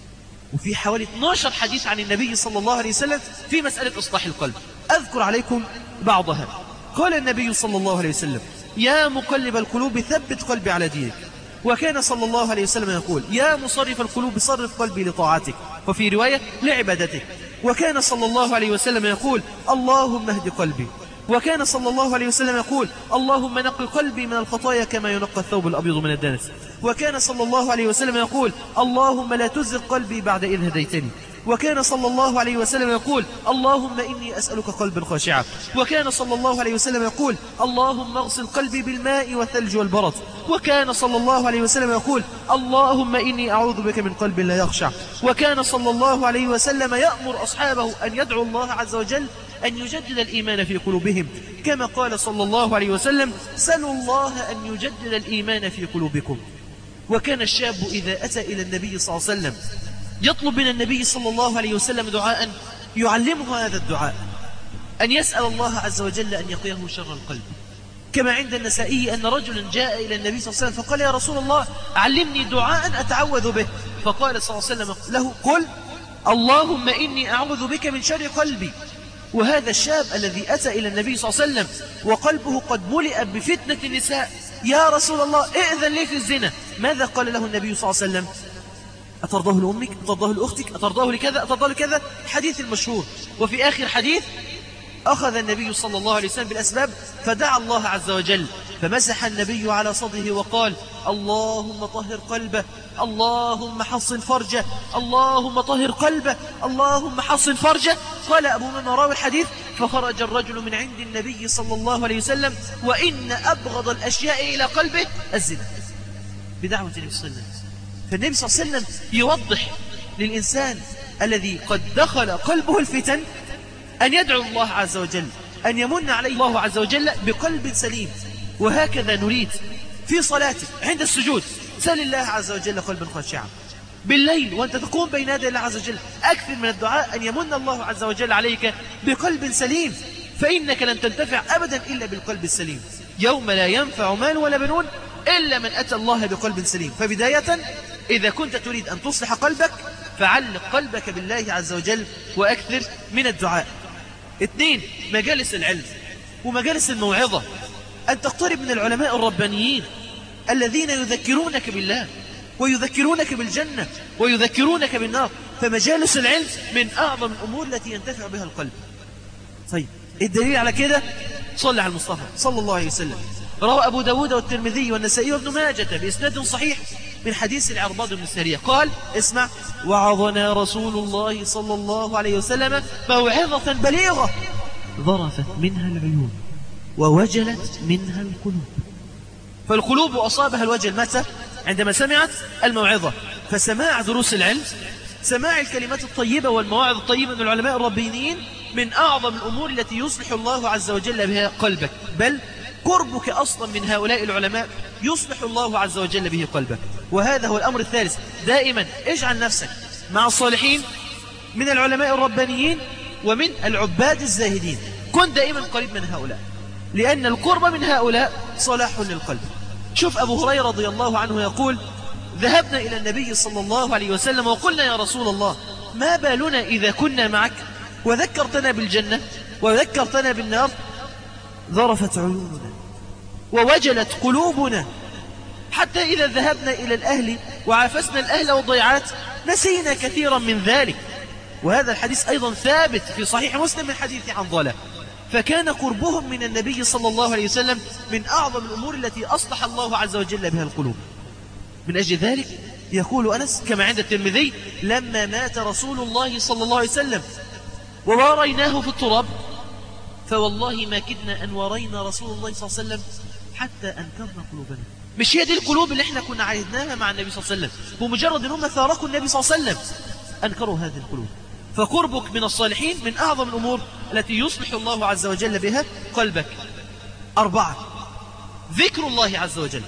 وفي حوالي 12 حديث عن النبي صلى الله عليه وسلم في مسألة إصلاح القلب. أذكر عليكم بعضها. قال النبي صلى الله عليه وسلم يا مقلب القلوب ثبت قلبي على دينك. وكان صلى الله عليه وسلم يقول يا مصرف القلوب صرف قلبي لطاعتك. وفي رواية لعبادتك. وكان صلى الله عليه وسلم يقول اللهم اهد قلبي. وكان صلى الله عليه وسلم يقول اللهم نقل قلبي من الخطايا كما ينقى الثوب الأبيض من الدنس. وكان صلى الله عليه وسلم يقول اللهم لا تزغ قلبي بعد إذ هديتني. وكان صلى الله عليه وسلم يقول اللهم إني أسألك قلبا خاشعا. وكان صلى الله عليه وسلم يقول اللهم اغسل قلبي بالماء والثلج والبرد. وكان صلى الله عليه وسلم يقول اللهم إني أعوذ بك من قلب لا يخشع. وكان صلى الله عليه وسلم يأمر أصحابه أن يدعو الله عز وجل أن يجدد الإيمان في قلوبهم. كما قال صلى الله عليه وسلم سلوا الله أن يجدد الإيمان في قلوبكم. وكان الشاب إذا أتى إلى النبي صلى الله عليه وسلم يطلب من النبي صلى الله عليه وسلم دعاء يعلمه هذا الدعاء. أن يسأل الله عز وجل أن يقيه شر القلب. كما عند النسائي أن رجلا جاء إلى النبي صلى الله عليه وسلم فقال يا رسول الله علمني دعاء أتعوذ به. فقال صلى الله عليه وسلم له قل اللهم إني أعوذ بك من شر قلبي. وهذا الشاب الذي أتى إلى النبي صلى الله عليه وسلم وقلبه قد ملئ بفتنة النساء. يا رسول الله إئذن لي في الزنا. ماذا قال له النبي صلى الله عليه وسلم؟ أترضاه لأمك؟ أترضاه لأختك؟ أترضاه لكذا؟ أترضاه لكذا؟ حديث المشهور وفي آخر حديث أخذ النبي صلى الله عليه وسلم بالأسباب فدعا الله عز وجل فمسح النبي على صدره وقال اللهم طهر قلبه اللهم حصن فرجه اللهم طهر قلبه اللهم حصن فرجه. قال أبو من راوي الحديث فخرج الرجل من عند النبي صلى الله عليه وسلم وإن أبغض الأشياء إلى قلبه الزنا. بدعوة النبي صلى الله عليه وسلم. فالنبي صلى الله عليه وسلم يوضح للإنسان الذي قد دخل قلبه الفتن أن يدعو الله عز وجل أن يمن عليه الله عز وجل بقلب سليم. وهكذا نريد في صلاتك عند السجود سل الله عز وجل قلبا خاشعا. بالليل وأنت تقوم بين يدي الله عز وجل أكثر من الدعاء أن يمن الله عز وجل عليك بقلب سليم. فإنك لن تنتفع أبدا إلا بالقلب السليم. يوم لا ينفع مال ولا بنون إلا من أتى الله بقلب سليم. فبداية إذا كنت تريد أن تصلح قلبك فعلق قلبك بالله عز وجل وأكثر من الدعاء. اثنين مجالس العلم ومجالس الموعظة. أن تقترب من العلماء الربانيين الذين يذكرونك بالله ويذكرونك بالجنة ويذكرونك بالنار. فمجالس العلم من أعظم الأمور التي ينتفع بها القلب. طيب الدليل على كده؟ صلى على المصطفى صلى الله عليه وسلم. روى أبو داود والترمذي والنسائي وابن ماجة بإسناد صحيح. من حديث العرباض بن السارية قال اسمع وعظنا رسول الله صلى الله عليه وسلم موعظة بليغة ظرفت منها العيون ووجلت منها القلوب. فالقلوب أصابها الوجل متى؟ عندما سمعت الموعظة. فسماع دروس العلم سماع الكلمات الطيبة والمواعظ الطيبة من العلماء الربينيين من أعظم الأمور التي يصلح الله عز وجل بها قلبك. بل قربك أصلا من هؤلاء العلماء يصلح الله عز وجل به قلبك. وهذا هو الأمر الثالث. دائما اجعل نفسك مع الصالحين من العلماء الربانيين ومن العباد الزاهدين. كن دائما قريب من هؤلاء لأن القرب من هؤلاء صلاح للقلب. شوف أبو هريرة رضي الله عنه يقول ذهبنا إلى النبي صلى الله عليه وسلم وقلنا يا رسول الله ما بالنا إذا كنا معك؟ وذكرتنا بالجنة وذكرتنا بالنار ذرفت عيوننا ووجلت قلوبنا حتى إذا ذهبنا إلى الأهل وعافسنا الأهل والضيعات نسينا كثيرا من ذلك. وهذا الحديث أيضا ثابت في صحيح مسلم من حديث عنظلة. فكان قربهم من النبي صلى الله عليه وسلم من أعظم الأمور التي أصلح الله عز وجل بها القلوب. من أجل ذلك يقول أنس كما عند الترمذي لما مات رسول الله صلى الله عليه وسلم وواريناه في التراب فوالله ما كدنا أن ورينا رسول الله صلى الله عليه وسلم حتى أنكرنا قلوبنا. مش هي دي القلوب اللي إحنا كنا عايزناها مع النبي صلى الله عليه وسلم. بمجرد ان هم فارقوا النبي صلى الله عليه وسلم أنكروا هذه القلوب. فقربك من الصالحين من أعظم الأمور التي يصلح الله عز وجل بها قلبك. أربعة ذكر الله عز وجل.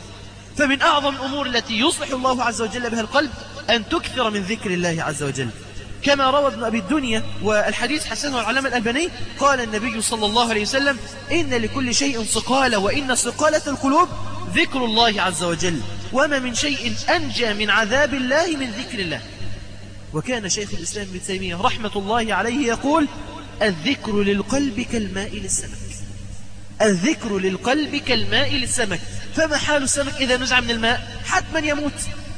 فمن أعظم الأمور التي يصلح الله عز وجل بها القلب أن تكثر من ذكر الله عز وجل. كما روى ابن أبي الدنيا والحديث حسنه العلامة الألباني قال النبي صلى الله عليه وسلم إن لكل شيء سقالة وإن سقالة القلوب ذكر الله عز وجل وما من شيء أنجى من عذاب الله من ذكر الله. وكان شيخ الإسلام ابن تيمية رحمة الله عليه يقول الذكر للقلب كالماء للسمك. الذكر للقلب كالماء للسمك. فما حال السمك إذا نزع من الماء؟ حتما يموت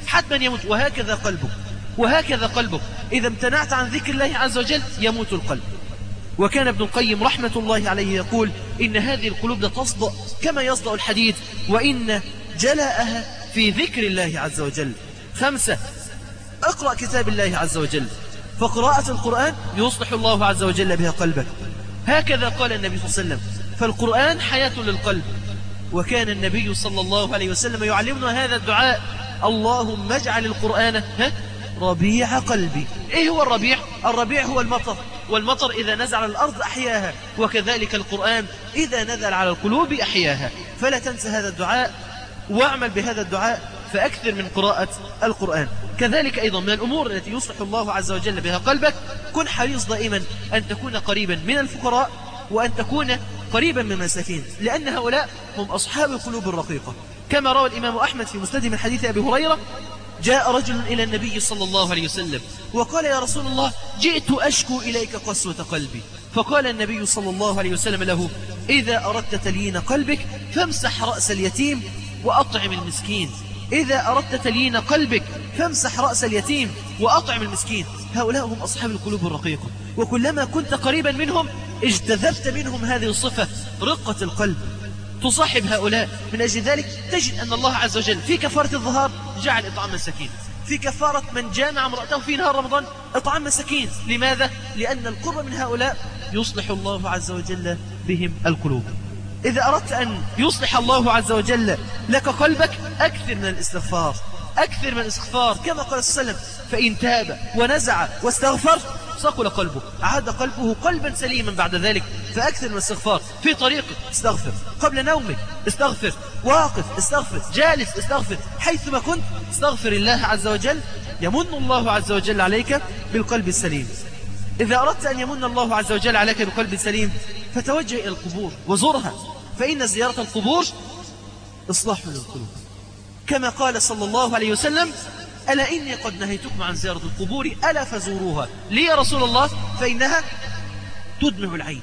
حتما يموت. وهكذا قلبك وهكذا قلبك. إذا امتنعت عن ذكر الله عز وجل يموت القلب. وكان ابن القيم رحمة الله عليه يقول إن هذه القلوب تصدأ كما يصدأ الحديد وإن جلاءها في ذكر الله عز وجل. خمسة اقرأ كتاب الله عز وجل. فقراءة القرآن يصلح الله عز وجل بها قلبك هكذا قال النبي صلى الله عليه وسلم. فالقرآن حياة للقلب. وكان النبي صلى الله عليه وسلم يعلمنا هذا الدعاء. اللهم اجعل القرآن ربيع قلبي. إيه هو الربيع؟ الربيع هو المطر. والمطر إذا نزل على الأرض أحياها وكذلك القرآن إذا نزل على القلوب أحياها. فلا تنسى هذا الدعاء واعمل بهذا الدعاء فأكثر من قراءة القرآن. كذلك أيضا من الأمور التي يصلح الله عز وجل بها قلبك كن حريص دائما أن تكون قريبا من الفقراء وأن تكون قريبا من المساكين لأن هؤلاء هم أصحاب القلوب الرقيقة. كما روى الإمام أحمد في مسند من حديث أبي هريرة جاء رجل إلى النبي صلى الله عليه وسلم وقال يا رسول الله جئت أشكو إليك قسوة قلبي. فقال النبي صلى الله عليه وسلم له إذا أردت تليين قلبك فامسح رأس اليتيم وأطعم المسكين. إذا أردت تليين قلبك فامسح رأس اليتيم وأطعم المسكين. هؤلاء هم أصحاب القلوب الرقيقة. وكلما كنت قريبا منهم اجتذبت منهم هذه الصفة رقة القلب. تصاحب هؤلاء من أجل ذلك تجد أن الله عز وجل في كفارة الظهار جعل إطعام مساكين في كفارة من جامع امرأته في نهار رمضان إطعام مساكين لماذا؟ لأن القرب من هؤلاء يصلح الله عز وجل بهم القلوب. إذا أردت أن يصلح الله عز وجل لك قلبك أكثر من الاستغفار. أكثر من الاستغفار كما قال صلى الله عليه وسلم فإن تاب ونزع واستغفر صقل قلبه. عاد قلبه قلبا سليما بعد ذلك فأكثر من الاستغفار في طريقك استغفر. قبل نومك استغفر. واقف استغفر. جالس استغفر. حيثما كنت استغفر الله عز وجل يمن الله عز وجل عليك بالقلب السليم. إذا أردت أن يمن الله عز وجل عليك بقلب سليم فتوجه إلى القبور وزرها فإن زيارة القبور إصلاح للقلوب كما قال صلى الله عليه وسلم ألا إني قد نهيتكم عن زيارة القبور ألا فزوروها. لي يا رسول الله فإنها تدمع العين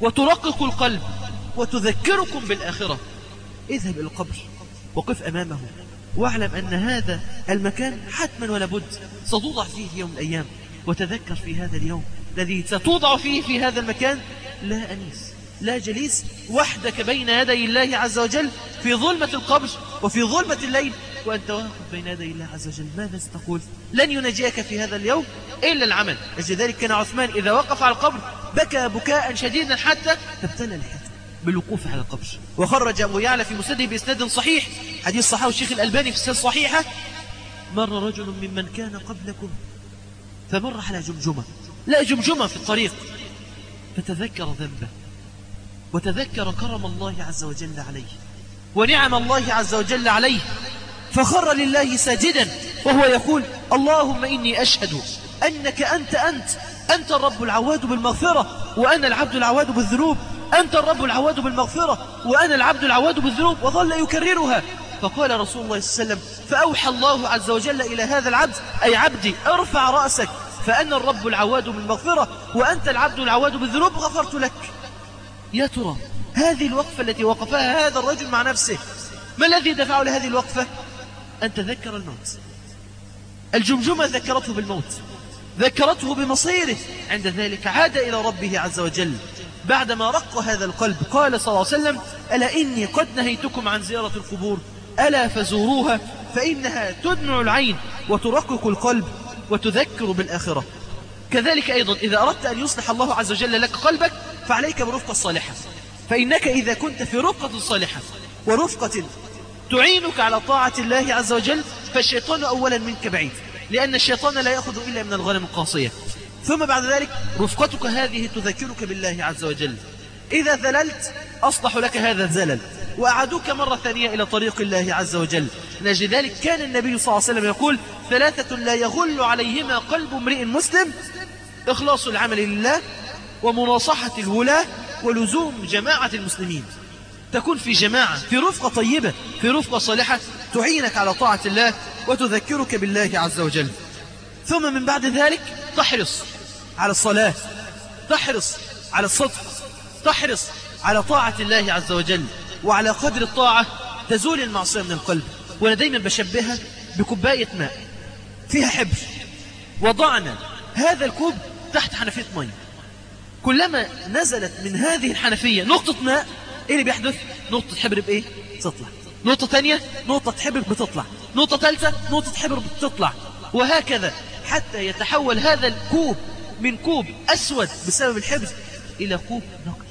وترقق القلب وتذكركم بالآخرة. اذهب إلى القبر وقف أمامه واعلم أن هذا المكان حتما ولا بد ستوضع فيه يوم الأيام وتذكر في هذا اليوم الذي ستوضع فيه في هذا المكان لا أنيس. لا جليس وحدك بين يدي الله عز وجل في ظلمة القبر وفي ظلمة الليل. وأنت واقف بين يدي الله عز وجل. ماذا ستقول؟ لن ينجيك في هذا اليوم إلا العمل. لذلك كان عثمان إذا وقف على القبر بكى بكاء شديدا حتى ابتلى لحيته بالوقوف على القبر. وخرج أبو يعلى في مسنده بإسناد صحيح. حديث صحيح الشيخ الألباني في السنة الصحيحة. مر رجل ممن كان قبلكم فمر على جمجمة. لا جمجمة في الطريق. فتذكر ذنبه. وتذكر كرم الله عز وجل عليه ونعم الله عز وجل عليه فخر لله ساجدا وهو يقول اللهم إني أشهد أنك أنت أنت أنت الرب العواد بالمغفرة وأنا العبد العواد بالذنوب أنت الرب العواد بالمغفرة وأنا العبد العواد بالذنوب وظل يكررها. فقال رسول الله صلى الله عليه وسلم فأوحى الله عز وجل إلى هذا العبد أي عبدي ارفع رأسك فأنا الرب العواد بالمغفرة وأنت العبد العواد بالذنوب غفرت لك. يا ترى هذه الوقفة التي وقفها هذا الرجل مع نفسه ما الذي دفعه لهذه الوقفة؟ أن تذكر الموت. الجمجمة ذكرته بالموت ذكرته بمصيره. عند ذلك عاد إلى ربه عز وجل. بعدما رق هذا القلب قال صلى الله عليه وسلم ألا إني قد نهيتكم عن زيارة القبور ألا فزوروها فإنها تدمع العين وترقق القلب وتذكر بالآخرة. كذلك أيضا إذا أردت أن يصلح الله عز وجل لك قلبك فعليك برفقة الصالحة فإنك إذا كنت في رفقة صالحة ورفقة تعينك على طاعة الله عز وجل فالشيطان أولا منك بعيد لأن الشيطان لا يأخذ إلا من الغنم القاصية. ثم بعد ذلك رفقتك هذه تذكرك بالله عز وجل. إذا ذللت أصلح لك هذا الزلل وأعدوك مرة ثانية إلى طريق الله عز وجل. نجد ذلك كان النبي صلى الله عليه وسلم يقول ثلاثة لا يغل عليهما قلب امرئ مسلم. إخلاص العمل لله ومناصحة الولاة ولزوم جماعة المسلمين. تكون في جماعة في رفقة طيبة في رفقة صالحة تعينك على طاعة الله وتذكرك بالله عز وجل. ثم من بعد ذلك تحرص على الصلاة تحرص على الصدق تحرص على طاعة الله عز وجل. وعلى قدر الطاعة تزول المعصية من القلب. وأنا دايما بشبهها بكوباية ماء. فيها حبر. وضعنا هذا الكوب تحت حنفية مية. كلما نزلت من هذه الحنفية نقطة ماء إيه اللي بيحدث؟ نقطة حبر بإيه؟ تطلع. نقطة ثانية نقطة حبر بتطلع. نقطة ثالثة نقطة حبر بتطلع. وهكذا حتى يتحول هذا الكوب من كوب أسود بسبب الحبر إلى كوب نقي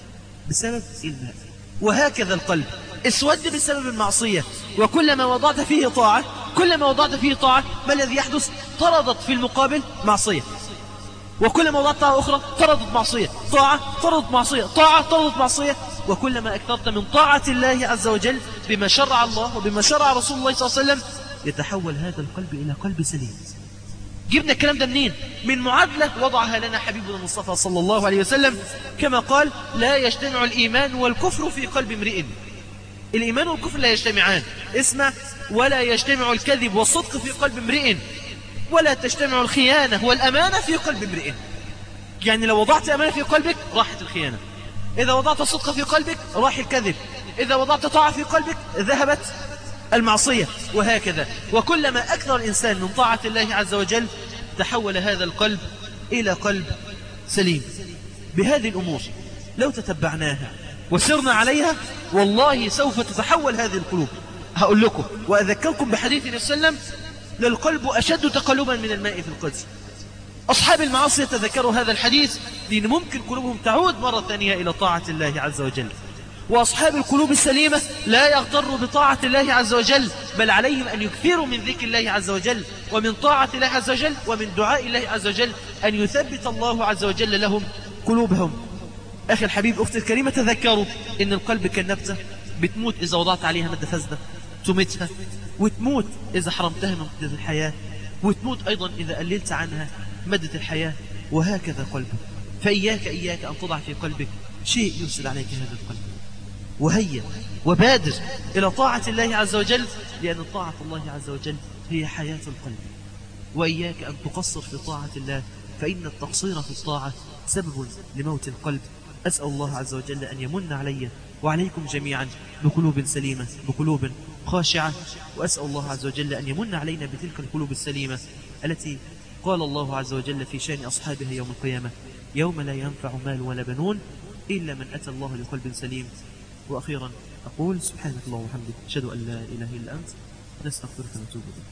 بسبب الماء. وهكذا القلب. اسود بسبب المعصية. وكلما وضعت فيه طاعة كلما وضعت فيه طاعة ما الذي يحدث؟ طردت في المقابل معصية. وكلما وضعت طاعة أخرى طردت معصية. طاعة طردت معصية. طاعة طردت معصية. وكلما أكثرت من طاعة الله عز وجل بما شرع الله وبما شرع رسول الله صلى الله عليه وسلم يتحول هذا القلب إلى قلب سليم. جبنا الكلام ده منين؟ من معادلة وضعها لنا حبيبنا المصطفى صلى الله عليه وسلم كما قال لا يجتمع الإيمان والكفر في قلب امرئ. الإيمان والكفر لا يجتمعان. اسمع ولا يجتمع الكذب والصدق في قلب امرئ. ولا تجتمع الخيانة والأمانة في قلب امرئ. يعني لو وضعت أمانة في قلبك راحت الخيانة. إذا وضعت صدق في قلبك راح الكذب. إذا وضعت طاعة في قلبك ذهبت المعصية وهكذا. وكلما أكثر الإنسان من طاعة الله عز وجل تحول هذا القلب إلى قلب سليم. بهذه الأمور لو تتبعناها وسرنا عليها والله سوف تتحول هذه القلوب. هقول لكم وأذكركم بحديث النبي صلى الله عليه وسلم للقلب أشد تقلبا من الماء في القدس. أصحاب المعاصي يتذكروا هذا الحديث لأن ممكن قلوبهم تعود مرة ثانية إلى طاعة الله عز وجل. وأصحاب القلوب السليمة لا يغتروا بطاعة الله عز وجل بل عليهم أن يكثروا من ذكر الله عز وجل ومن طاعة الله عز وجل ومن دعاء الله عز وجل أن يثبت الله عز وجل لهم قلوبهم. أخي الحبيب أختي الكريمة تذكروا إن القلب كالنبتة بتموت إذا وضعت عليها مادة فاسدة تمتها. وتموت إذا حرمتها من مادة الحياة وتموت أيضا إذا قللت عنها مادة الحياة وهكذا قلبك. فإياك إياك أن تضع في قلبك شيء يفسد عليك هذا القلب. وهيا وبادر إلى طاعة الله عز وجل لأن طاعة الله عز وجل هي حياة القلب. وإياك أن تقصر في طاعة الله فإن التقصير في الطاعة سبب لموت القلب. أسأل الله عز وجل أن يمن علي وعليكم جميعا بقلوب سليمة بقلوب خاشعة وأسأل الله عز وجل أن يمن علينا بتلك القلوب السليمة التي قال الله عز وجل في شأن أصحابها يوم القيامة يوم لا ينفع مال ولا بنون إلا من أتى الله بقلب سليم. وأخيرا أقول سبحانك الله وبحمدك أشهد أن لا إله إلا أنت نستغفرك ونتوب إليك.